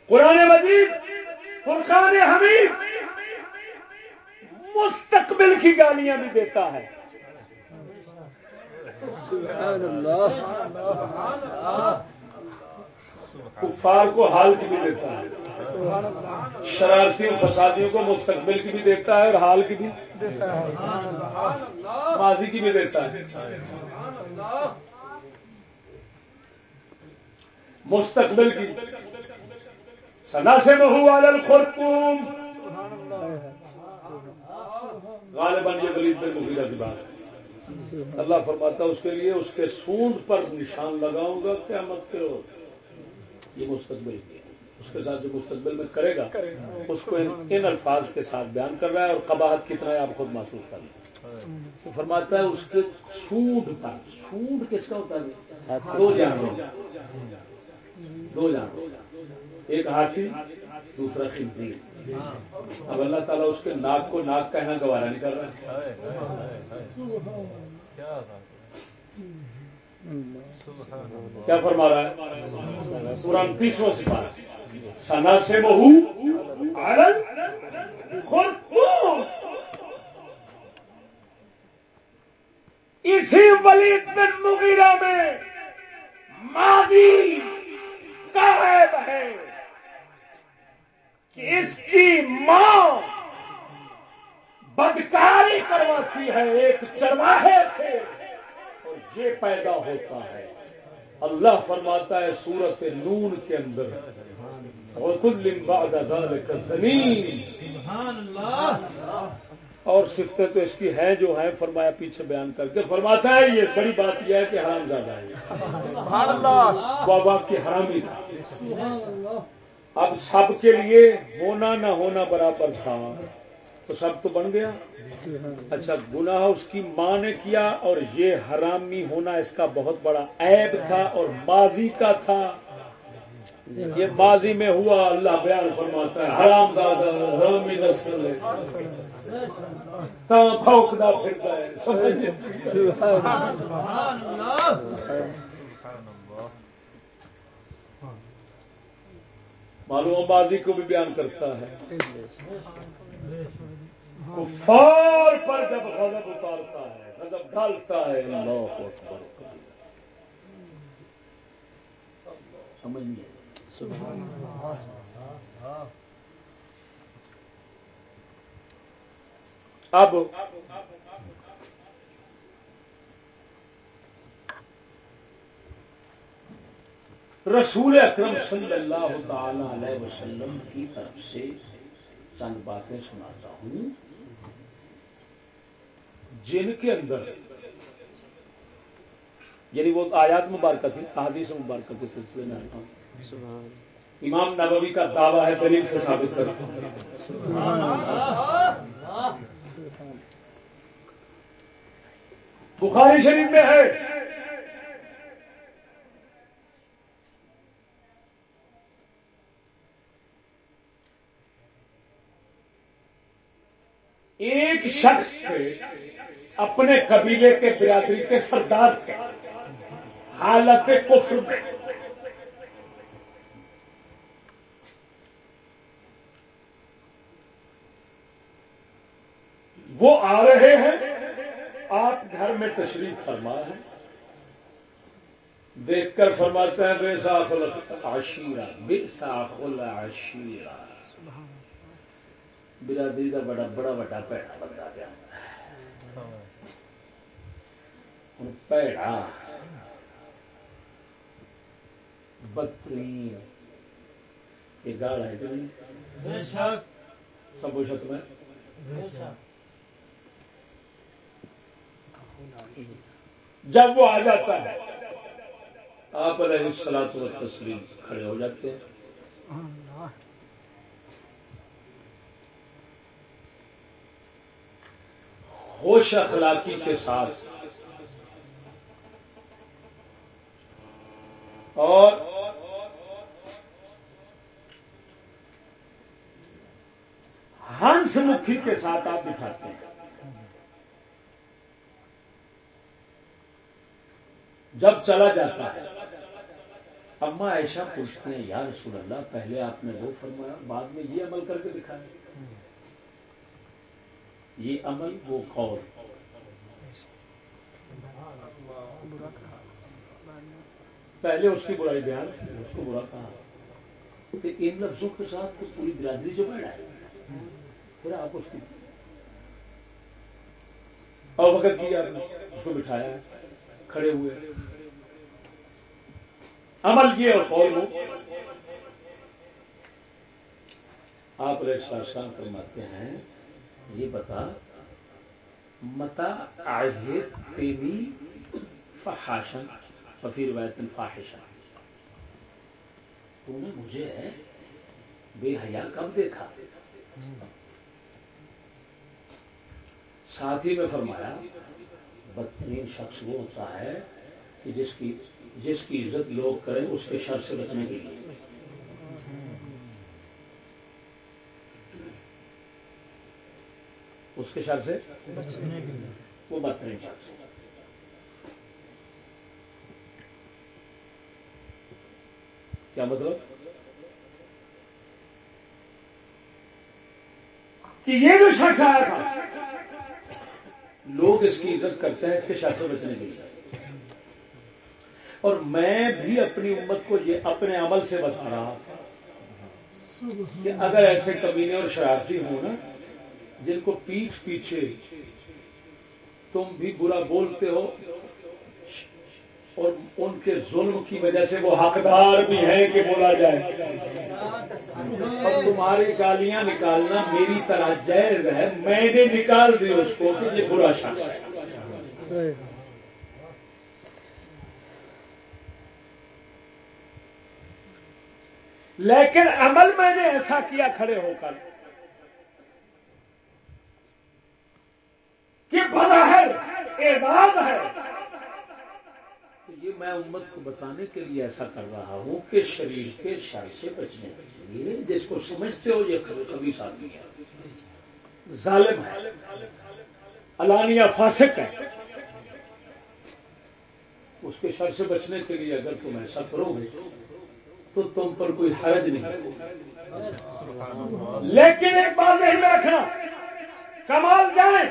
قرآن مجید، فرقان حمید مستقبل کی گالیاں بھی دیتا ہے۔ سبحان اللہ۔ کفار کو حال کی بھی دیتا ہے۔ شرارتی فسادیوں کو مستقبل کی بھی دیتا ہے اور حال کی بھی ماضی کی بھی دیتا ہے۔ مستقبل کی۔ سنا سے بہو والل خرطوم غالباً یہ غریب بن مغیرہ کی بات ہے۔ اللہ فرماتا اس کے لیے اس کے سونڈ پر نشان لگاؤں گا قیامت کے روز یہ مستقبل کی ہے۔ اس کے ساتھ جو مستقبل میں کرے گا اس کو ان ان الفاظ کے ساتھ بیان کر رہا ہے اور قباحت کتنا ہے آپ خود محسوس کر لیں وہ فرماتا ہے اس کے سونڈ پر سونڈ کس کا ہوتا ہے؟ دو جانور دو جانور ایک ہاتھی دوسرا خنزیر۔ اب اللہ تعالیٰ اس کے ناک کو ناک کہنا گوارا نہیں کر رہا۔ کیا فرما رہا ہے؟ قرآن تیسواں سپارہ سنا سے بہو اسی ولید بن مغیرہ میں ماضی کا عیب ہے کہ اس کی ماں بدکاری کرواتی ہے ایک چرواہے سے۔ یہ پیدا ہوتا ہے۔ اللہ فرماتا ہے سورت نون کے اندر اور سفتیں تو اس کی ہیں جو ہیں فرمایا پیچھے بیان کر کے فرماتا ہے یہ بڑی بات یہ ہے کہ حرام زیادہ ہے۔ بابا کی حرامی تھا۔ اب سب کے لیے ہونا نہ ہونا برابر تھا۔ تو سب تو بن گیا۔ اچھا گناہ اس کی ماں نے کیا اور یہ حرامی ہونا اس کا بہت بڑا عیب تھا اور ماضی کا تھا۔ یہ ماضی میں ہوا، اللہ بیان فرماتا ہے، حرام دادا حرامی نسل پھرتا ہے معلوم ماضی کو بھی بیان کرتا ہے۔ کفار پر جب غضب اتارتا ہے، غضب ڈالتا ہے، اللہ اکبر۔ سمجھیے۔ اب رسول اکرم صلی اللہ تعالی علیہ وسلم کی طرف سے چند باتیں سناتا ہوں۔ جن کے اندر یعنی وہ آیات مبارکہ تھی حادیث مبارکہ کے سلسلے میں آتا ہوں۔ امام نبوی کا دعویٰ ہے دلیل سے ثابت کرتا بخاری شریف میں ہے۔ ایک شخص تھے۔ اپنے قبیلے کے برادری کے سردار تھے۔ حالت کفر میں۔ وہ آ رہے ہیں۔ آپ گھر میں تشریف فرما ہے دیکھ کر فرماتے ہیں بے ساخل عشیرہ بے ساخل عشیرہ۔ برادری کا بڑا بڑا بڑا پیڑا بنتا گیا۔ پیڑا۔ بدترین یہ گاڑ ہے کہ نہیں؟ سب شک میں۔ جب وہ آ جاتا ہے آپ علیہ السلام و تسلیم کھڑے ہو جاتے ہیں۔ ہوش اخلاقی کے ساتھ اور ہنس کے ساتھ آپ بٹھاتے ہیں۔ جب چلا جاتا ہے، اما ایسا پوچھتے ہیں یا رسول اللہ، پہلے آپ نے وہ فرمایا، بعد میں یہ عمل کر کے دکھایا یہ عمل وہ قول پہلے اس کی برائی بیان اس کو برا کہا۔ کہ ان لفظوں کے ساتھ پوری برادری جو بیٹھا ہے۔ پھر آپ اس کی اور وقت کیا اس کو بٹھایا کھڑے ہوئے۔ عمل یہ اور قول ہو آپ شان فرماتے ہیں، یہ بتا متا آئے تیری فحاشن ففیر ویتن فاحشن تو نے مجھے بے حیا کب دیکھا؟ ساتھ ہی میں فرمایا بدترین شخص وہ ہوتا ہے کہ جس کی جس کی عزت لوگ کریں اس کے شر سے بچنے کے لیے۔ اس کے شر سے وہ بدترین شخص کیا مطلب؟ کہ یہ جو شخص آیا تھا لوگ اس کی عزت کرتے ہیں، اس کے شر سے بچنے کے لیے۔ اور میں بھی اپنی امت کو یہ اپنے عمل سے بتا رہا کہ اگر ایسے کمینے اور شرارتی ہوں نا، جن کو پیچھ پیچھے تم بھی برا بولتے ہو اور ان کے ظلم کی وجہ سے وہ حقدار بھی ہیں کہ بولا جائے۔ اور تمہاری گالیاں نکالنا میری طرح جائز ہے، میں نے نکال دی اس کو کہ یہ برا شخص ہے۔ لیکن عمل میں نے ایسا کیا کھڑے ہو کر کہ بظاہر اعزاز ہے۔ یہ میں امت کو بتانے کے لیے ایسا کر رہا ہوں کہ شریر کے شر سے بچنے کے لیے جس کو سمجھتے ہو یہ کبھی آدمی ہے۔ ظالم ہے۔ علانیہ فاسق ہے۔ اس کے شر سے بچنے کے لیے اگر تم ایسا کرو گے تو تم پر کوئی حرج نہیں۔ لیکن ایک بات نہیں میں رکھنا، کمال جائیں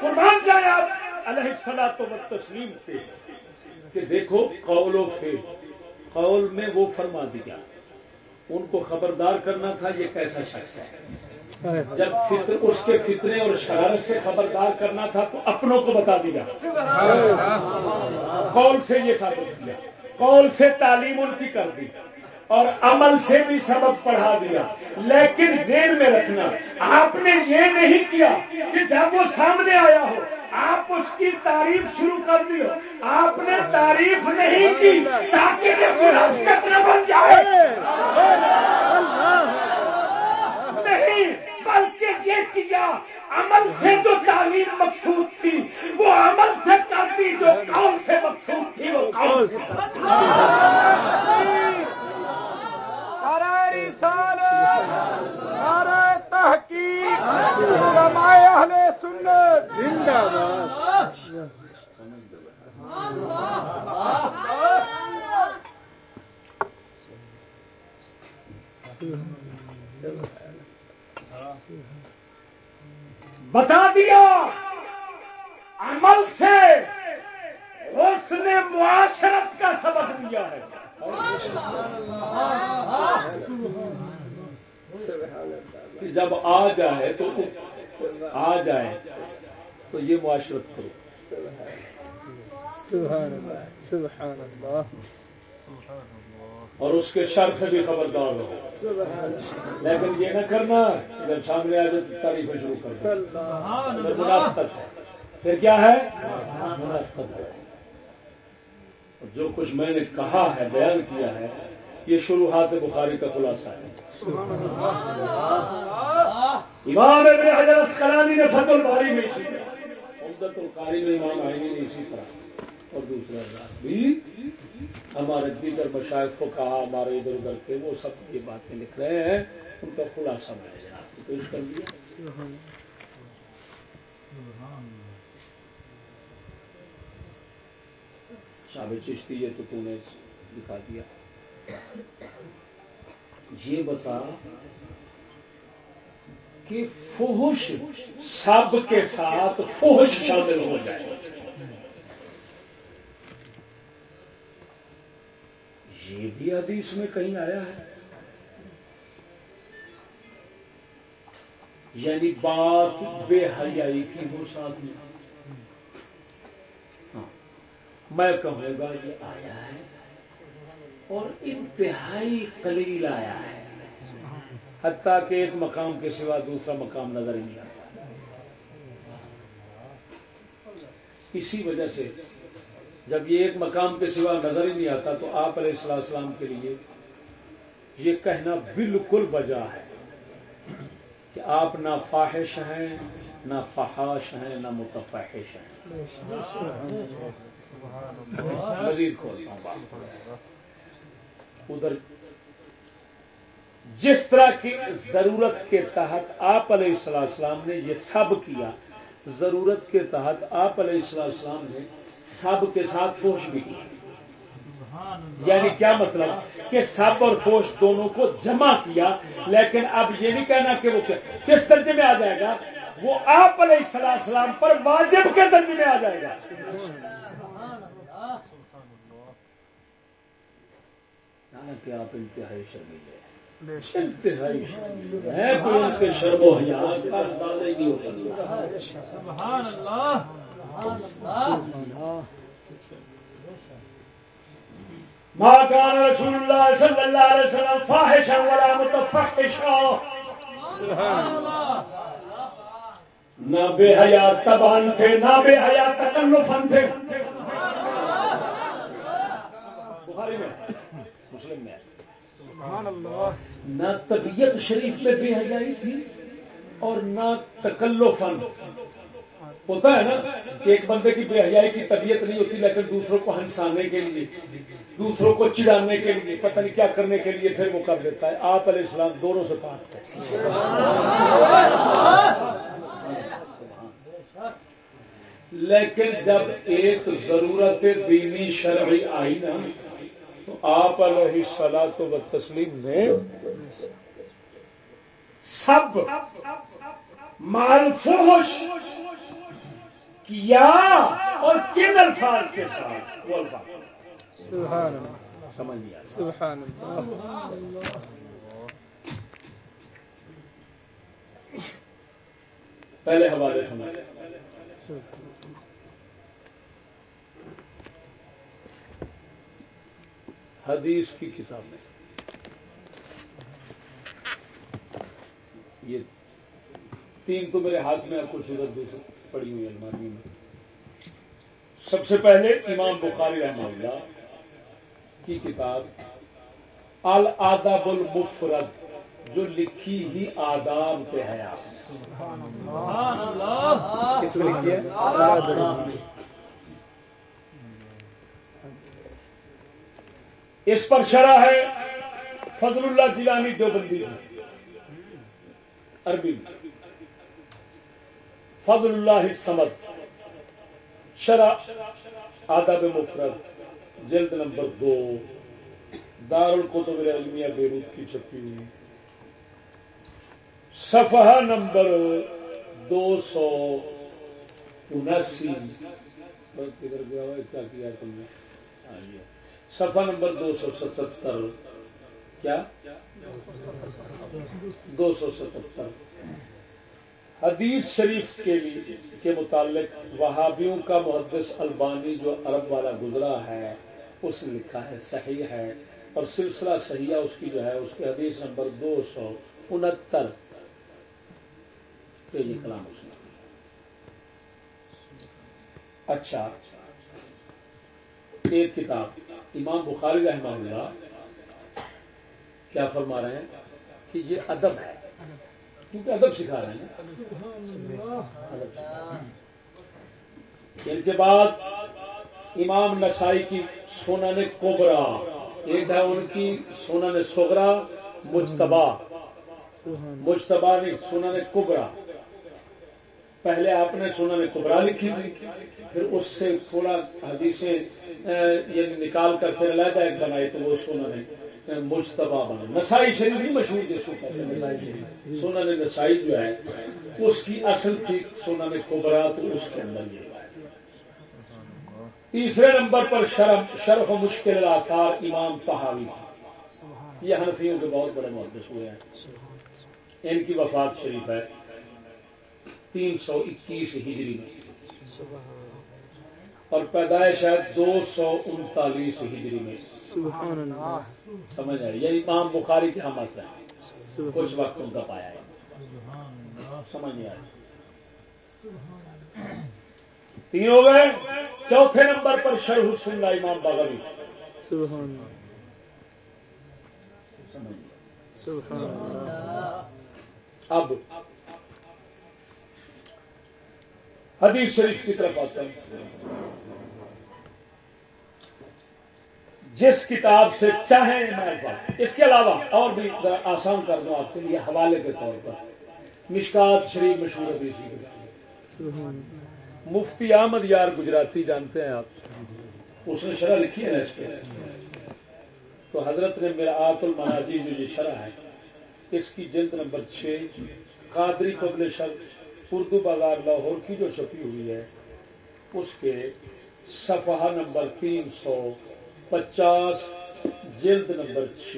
قربان جائیں آپ۔ علیہ سلا تو تسلیم سے۔ کہ دیکھو قول و فیل قول میں وہ فرما دیا۔ ان کو خبردار کرنا تھا یہ کیسا شخص ہے۔ جب فطر اس کے فتنے اور شرارت سے خبردار کرنا تھا تو اپنوں کو بتا دیا۔ قول سے یہ ثابت کیا۔ قول سے تعلیم ان کی کر دی۔ اور عمل سے بھی سبق پڑھا دیا۔ لیکن دیر میں رکھنا۔ آپ نے یہ نہیں کیا کہ جب وہ سامنے آیا ہو آپ اس کی تعریف شروع کر دی آپ نے تعریف نہیں کی تاکہ نہ بن جائے۔ نہیں، بلکہ یہ کیا، عمل سے جو تعلیم مقصود تھی، وہ عمل سے کرتی جو کون سے مقصود تھی، وہ کون سے؟ تحقیق، علماء اہل سنت۔ زندہ بتا دیا، عمل سے اس نے معاشرت کا سبق دیا ہے۔ کہ جب آ جائے تو آ جائے تو یہ معاشرت کرو۔ سبحان اللہ اور اس کے شرط بھی خبردار ہو لیکن یہ نہ کرنا جب سامنے آ جائے تعریفیں شروع کر منافقت ہے۔ پھر کیا ہے؟ منافقت ہے۔ جو کچھ میں نے کہا ہے، بیان کیا ہے، یہ شروعات بخاری کا خلاصہ ہے۔ امام ابن حجر اسقلانی نے فت الباری میں اسی عمدت القاری میں امام آئینی نے اسی طرح۔ اور دوسرا بھی ہمارے دیگر مشاہد کو کہا ہمارے ادھر ادھر کے، وہ سب یہ باتیں لکھ رہے ہیں۔ ان کا خلاصہ میں نے پیش کر دیا۔ شاب چشتی ہے تو تم نے دکھا دیا۔ یہ بتا کہ فوش سب کے ساتھ فوش شامل ہو جائے۔ یہ بھی حدیث میں کہیں آیا ہے۔ یعنی بات بے حیائی کی ہو ساتھ میں ہاں، میں کہوں گا یہ آیا ہے اور انتہائی قلیل آیا ہے۔ حتیٰ کہ ایک مقام کے سوا دوسرا مقام نظر ہی نہیں آتا۔ اسی وجہ سے جب یہ ایک مقام کے سوا نظر ہی نہیں آتا تو آپ علیہ السلام السلام کے لیے یہ کہنا بالکل بجا ہے کہ آپ نہ فاحش ہیں، نہ فحاش ہیں، نہ متفحش ہیں۔ مزید کھولتا ہوں ادھر جس طرح کی ضرورت کے تحت آپ علیہ السلام نے یہ سب کیا، ضرورت کے تحت آپ علیہ السلام نے سب کے ساتھ فوش بھی کیا یعنی کیا مطلب؟ کہ سب اور فوش دونوں کو جمع کیا، لیکن اب یہ نہیں کہنا کہ وہ کس درجے میں آ جائے گا؟ وہ آپ علیہ السلام پر واجب کے درجے میں آ جائے گا۔ کہ آپ انتہائی شرمیلے انتہائی کوئی ان کے شرم و حیات کا اندازہ ہی نہیں ہو سکتا۔ ما كان رسول الله صلى الله عليه وسلم فاحشا ولا متفحشا۔ نہ بے حیات تبان تھے نہ بے حیات تکلفن تھے۔ بخاری میں۔ نہ طبیعت شریف میں بے حیائی تھی اور نہ تکلو فن ہوتا ہے نا کہ ایک بندے کی بے حیائی کی طبیعت نہیں ہوتی، لیکن دوسروں کو ہنسانے کے لیے، دوسروں کو چڑانے کے لیے، پتہ نہیں کیا کرنے کے لیے پھر وہ کر دیتا ہے۔ آپ علیہ السلام دونوں سے پاک لیکن جب ایک ضرورت دینی شرعی آئی نا تو آپ علیہ سلا تو تسلیم نے سب مال فوش کیا اور کن الفاظ کے ساتھ؟ وہ الفاظ سمجھ لیا سبحان پہلے حوالے سمجھ حدیث کی کتاب میں۔ یہ تین تو میرے ہاتھ میں کچھ ادھر دوسرے پڑی ہوئی الماری میں۔ سب سے پہلے امام بخاری رحمہ اللہ کی کتاب الاداب المفرد جو لکھی ہی آداب پہ ہے۔ کس میں لکھی ہے اس پر شرح ہے فضل اللہ جیلانی دیوبندی عربی فضل اللہ سمد شرح آداب مفرد۔ جلد نمبر دو۔ دار القتب العلمیہ بیروت کی چھپی۔ ہوئی صفحہ نمبر دو سو اناسی۔ کدھر گیا ہوا کیا تم نے؟ سفا نمبر دو سو ستہتر کیا؟ دو سو ستہتر حدیث شریف کے لیے کے متعلق وہابیوں کا محدث البانی جو عرب والا گزرا ہے، اس نے لکھا ہے، صحیح ہے۔ اور سلسلہ صحیح اس کی جو ہے، اس کے حدیث نمبر دو سو انہتر۔ پہ یہ کلام اس نے۔ اچھا۔ ایک کتاب۔ امام بخاری رحمہ اللہ کیا فرما رہے ہیں؟ کہ یہ ادب ہے۔ کیونکہ ادب سکھا رہے ہیں۔ ان کے بعد امام نسائی کی سونا نے کوبرا ایک ہے ان کی سونا نے سوگرا مجتبا مجتبا نہیں سونا نے کبرا۔ پہلے آپ نے سونا نے کبرا لکھی تھی پھر اس سے تھوڑا حدیثیں یہ یعنی نکال کر پھر علیحدہ ایک بنائی تو وہ سونا نے مشتبہ بنے نسائی شریف نہیں مشہور جس کو سونا نے نسائی جو ہے، اس کی اصل تھی سونا نے کوبرات اس کے اندر یہ۔ تیسرے نمبر پر شرف شرف مشکل آثار امام تحاوی یہ حنفیوں کے بہت بڑے محدث ہوئے ہیں۔ ان کی وفات شریف ہے۔ تین سو اکیس ہجری میں۔ اور پیدائش ہے دو سو انتالیس ہجری میں۔ سمجھ آئی یہ امام بخاری کے ہم ہے کچھ وقت ان کا پایا ہے۔ سمجھ نہیں آئی تین ہو گئے۔ چوتھے نمبر پر شرح سننا امام باغوی اب حدیث شریف کی طرف آتے ہیں۔ جس کتاب سے چاہیں میں اس کے علاوہ اور بھی آسان کر دوں آپ کے لیے حوالے کے طور پر۔ مشکات شریف مشہور حدیث مفتی احمد یار گجراتی جانتے ہیں آپ؟ اس نے شرح لکھی ہے اس پہ۔ تو حضرت نے میرا آت المناجی جو یہ شرح ہے، اس کی جلد نمبر چھ، قادری پبلشر۔ اردو بازار لاہور کی جو چھپی ہوئی ہے، اس کے صفحہ نمبر تین سو پچاس، جلد نمبر چھ۔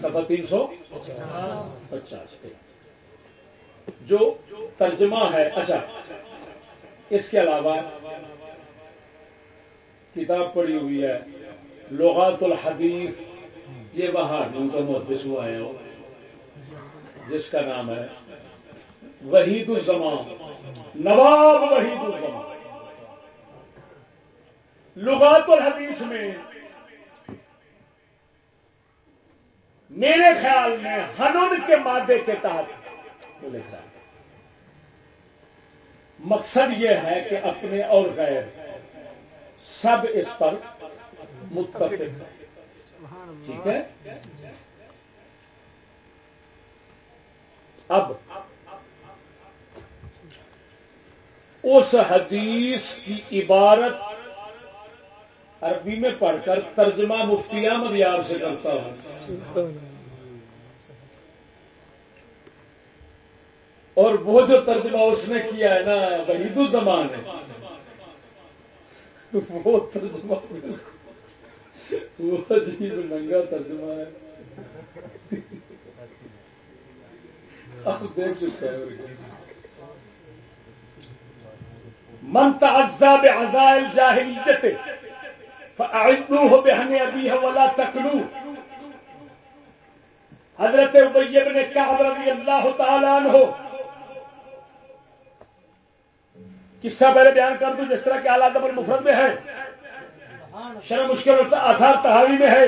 صفحہ تین سو پچاس۔ جو ترجمہ ہے اچھا اس کے علاوہ کتاب پڑھی ہوئی ہے، لغات الحدیث۔ یہ وہاں کا محدث ہوا ہے جس کا نام ہے وحید الزمان۔ نواب وحید الزمان۔ لغات الحدیث میں میرے خیال میں ہنون کے مادے کے تحت لکھ رہا ہے۔ مقصد یہ ہے کہ اپنے اور غیر سب اس پر متفق ٹھیک ہے؟ اب اس حدیث کی عبارت عربی میں پڑھ کر ترجمہ مفتیہ مدیار سے کرتا ہوں۔ اور وہ جو ترجمہ اس نے کیا ہے نا، وحید الزمان ہے۔ وہ ترجمہ وہ عجیب ننگا ترجمہ ہے۔ آپ دیکھ سکتے ہیں۔ من تعزا بعزاء الجاهليه فاعدوه بهن ابيه ولا تقلوا حضرت ابی بن کعب رضی اللہ تعالی عنہ قصہ پہلے بیان کر دوں جس طرح کے آلات پر مفرد میں ہے۔ شرم مشکل آثار تحاوی میں ہے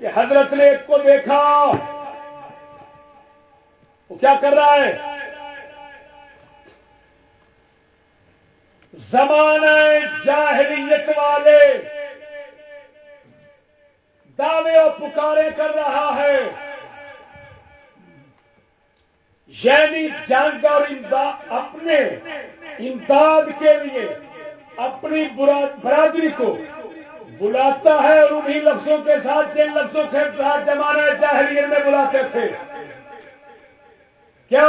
کہ حضرت نے ایک کو دیکھا۔ وہ کیا کر رہا ہے؟ زمانہ جاہلیت والے دعوے اور پکارے کر رہا ہے۔ یعنی جنگ اور امداد اپنے امداد کے لیے اپنی برادری کو بلاتا ہے اور انہیں لفظوں کے ساتھ جن لفظوں کے ساتھ زمانہ جاہلیت میں بلاتے تھے۔ کیا؟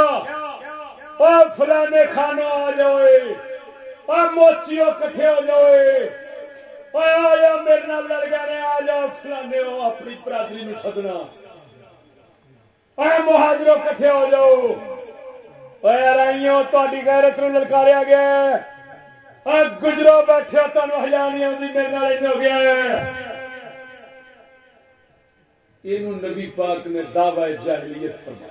اور فلانے کھانوں آ جائے۔ اور موچیوں کٹھے ہو جائے اور جاؤ میرے نال لڑ گئے آ جاؤ، فلانے ہو، اپنی برادری میں سدنا۔ مہاجروں کٹھے ہو جاؤ۔ رائیوں تاری غیرت نو للکاریا گیا گجرو بیٹھے تمہیں ہزار نہیں آتی میرے نال ہو گیا یہ نبی پاک نے دعوی جاہلیت فرمایا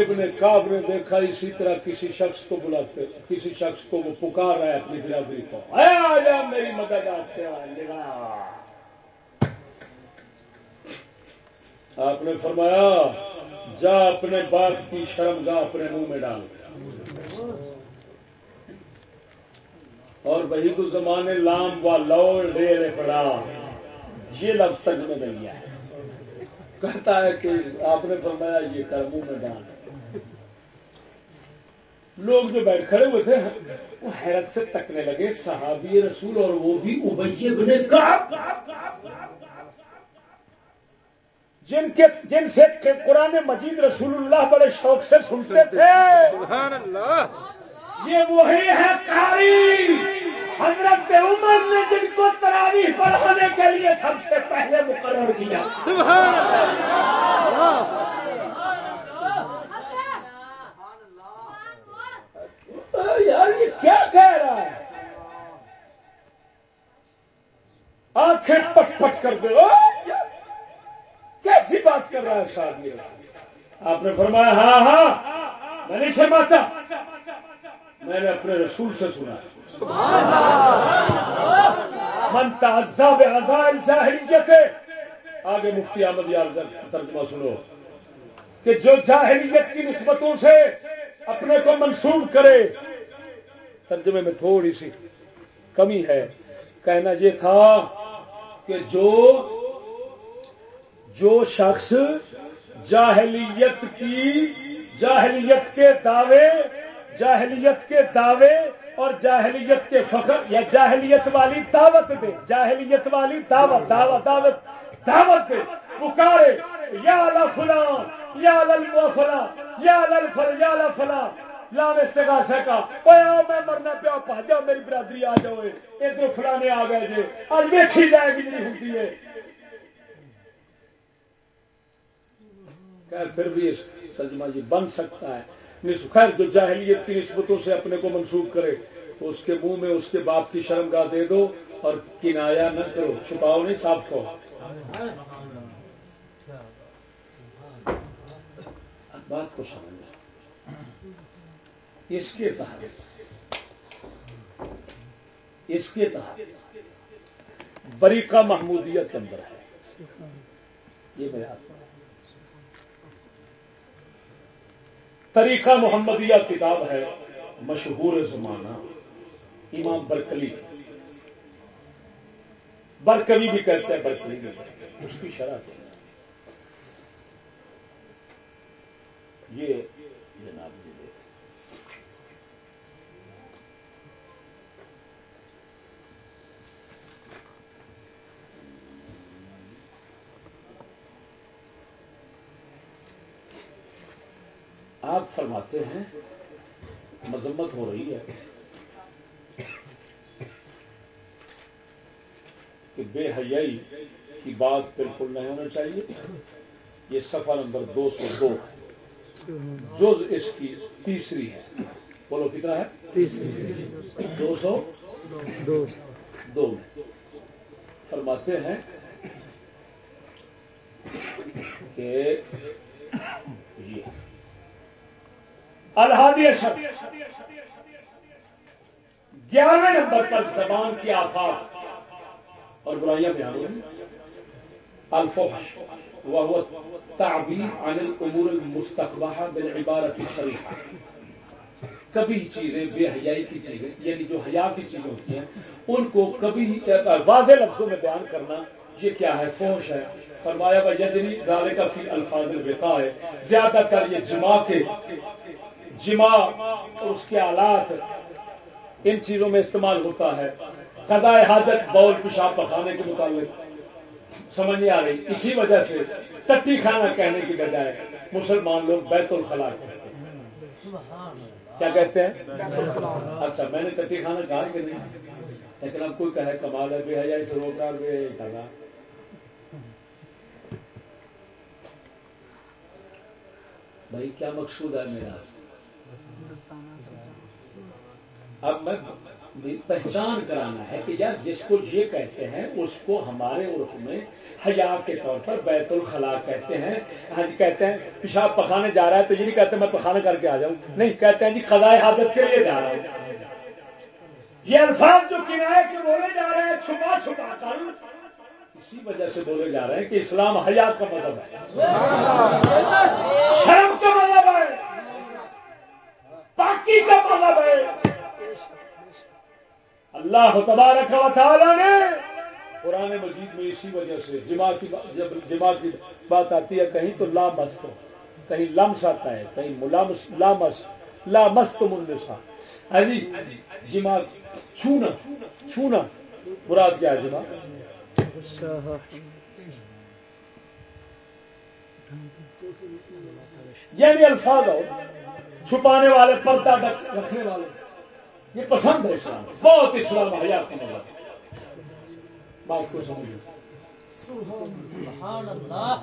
ابن کاب نے دیکھا اسی طرح کسی شخص کو بلاتے کسی شخص کو وہ پکار رہا ہے اپنی برادری کو۔ آ جا میری مدد آتے آپ نے فرمایا جا اپنے باپ کی شرم گاہ اپنے منہ میں ڈال۔ اور وہی تو زمانے لام و لو ڈیرے پڑا۔ یہ لفظ تک میں نہیں ہے کہتا ہے کہ آپ نے فرمایا یہ کر منہ میں ڈال لوگ جو بیٹھ کھڑے ہوئے تھے وہ حیرت سے تکنے لگے صحابی رسول اور وہ بھی ابیے بنے جن کے جن سے قرآن مجید رسول اللہ بڑے شوق سے سنتے تھے۔ سبحان اللہ۔ یہ وہی ہے قاری۔ حضرت عمر نے جن کو تراویح پڑھانے کے لیے سب سے پہلے مقرر کیا۔ سبحان اللہ! یار یہ کیا کہہ رہا ہے؟ آنکھیں پٹ پٹ کر دو کیسی بات کر رہا ہے شادی آپ نے فرمایا ہاں ہاں میں سماتا میں نے اپنے رسول سے سنا۔ من تعذاب عذاب جاہلیت آگے مفتی احمد یار ترجمہ سنو، کہ جو جاہلیت کی نسبتوں سے اپنے کو منسوخ کرے، ترجمے میں تھوڑی سی کمی ہے۔ کہنا یہ تھا کہ جو جو شخص جاہلیت کی، جاہلیت کے دعوے، جاہلیت کے دعوے اور جاہلیت کے فخر یا جاہلیت والی دعوت دے، جاہلیت والی دعوت دعوت دعوت دعوت دے۔ پکارے، یا فلاں یا فلاں یا لل فل یا فلاں لام استغاثہ کا اوے میں مرنا پیا پا جاؤ، میری برادری آ جاؤ ادھر فلانے آ گئے جی اج ویکھی جائے گی نہیں ہوتی ہے خیر، پھر بھی سجما جی بن سکتا ہے۔ خیر جو جاہلیت کی نسبتوں سے اپنے کو منسوخ کرے، اس کے منہ میں اس کے باپ کی شرم گاہ دے دو اور کنایا نہ کرو، چھپاؤ نہیں، صاف کرو بات کو سمجھ اس کے تحت، اس کے تحت بریقہ محمودیت کے اندر ہے۔ یہ میں آپ طریقہ محمدیہ کتاب ہے، مشہور زمانہ، امام برکلی۔ برکلی بھی کہتے ہیں، برکلی بھی اس کی شرح یہ جناب جی آپ فرماتے ہیں مذمت ہو رہی ہے کہ بے حیائی کی بات بالکل نہیں ہونا چاہیے۔ یہ سفر نمبر دو سو دو۔ جو اس کی تیسری ہے۔ بولو کتنا ہے؟ تیسری۔ دو سو؟ دو۔ فرماتے ہیں کہ الحادی گیارہویں نمبر پر زبان کی آفات۔ اور برائیاں بیان ہوئی الفحش وہ تعبیر عن الامور المستقبہ بالعبارت الصریحہ۔ کبھی چیزیں بے حیائی کی چیزیں یعنی جو حیا کی چیزیں ہوتی ہیں، ان کو کبھی واضح لفظوں میں بیان کرنا، یہ کیا ہے؟ فوش ہے۔ فرمایا بھائی یجنی گالے کا فی الفاظ البقاء ہے زیادہ تر یہ جمع کے جمع اور اس کے آلات ان چیزوں میں استعمال ہوتا ہے۔ قضاء حاجت بول پیشاب پکانے کے متعلق۔ سمجھ نہیں آ رہی۔ اسی وجہ سے تتی کھانا کہنے کی بجائے مسلمان لوگ بیت الخلا کہتے ہیں۔ کیا کہتے ہیں؟ اچھا میں نے تتی کھانا کہا کہ نہیں۔ لیکن اب کوئی کہے کمال ہے بے حیا سے روکا بے کھانا بھائی، کیا مقصود ہے میرا؟ اب میں پہچان کرانا ہے کہ یار جس کو یہ کہتے ہیں، اس کو ہمارے عرف میں حیا کے طور پر بیت الخلا کہتے ہیں۔ ہاں جی کہتے ہیں، پیشاب پکانے جا رہا ہے تو یہ نہیں کہتے، میں پخانا کر کے آ جاؤں۔ نہیں، کہتے ہیں جی خزائے حاضر کے لیے جا رہا ہوں یہ الفاظ جو کنارے کے بولے جا رہے ہیں، چھپا چھپا کر اسی وجہ سے بولے جا رہے ہیں کہ اسلام حیات کا مذہب ہے۔ شرم کا مذہب ہے۔ پاکی کا مذہب ہے۔ اللہ تبارک و تعالی نے قرآن مجید میں اسی وجہ سے جمع کی جب جمع کی بات آتی ہے، کہیں تو لامس کہیں لمس آتا ہے، کہیں ملامس لامس لا مستم النساء ہے ہاں جی جمع چھونا چھونا۔ مراد کیا ہے جمع؟ یعنی الفاظ ہو چھپانے والے پردہ رکھنے والے۔ یہ پسند ہے اسلام۔ بہت اسلام حیات کا مطلب بات کو سمجھو۔ سبحان اللہ۔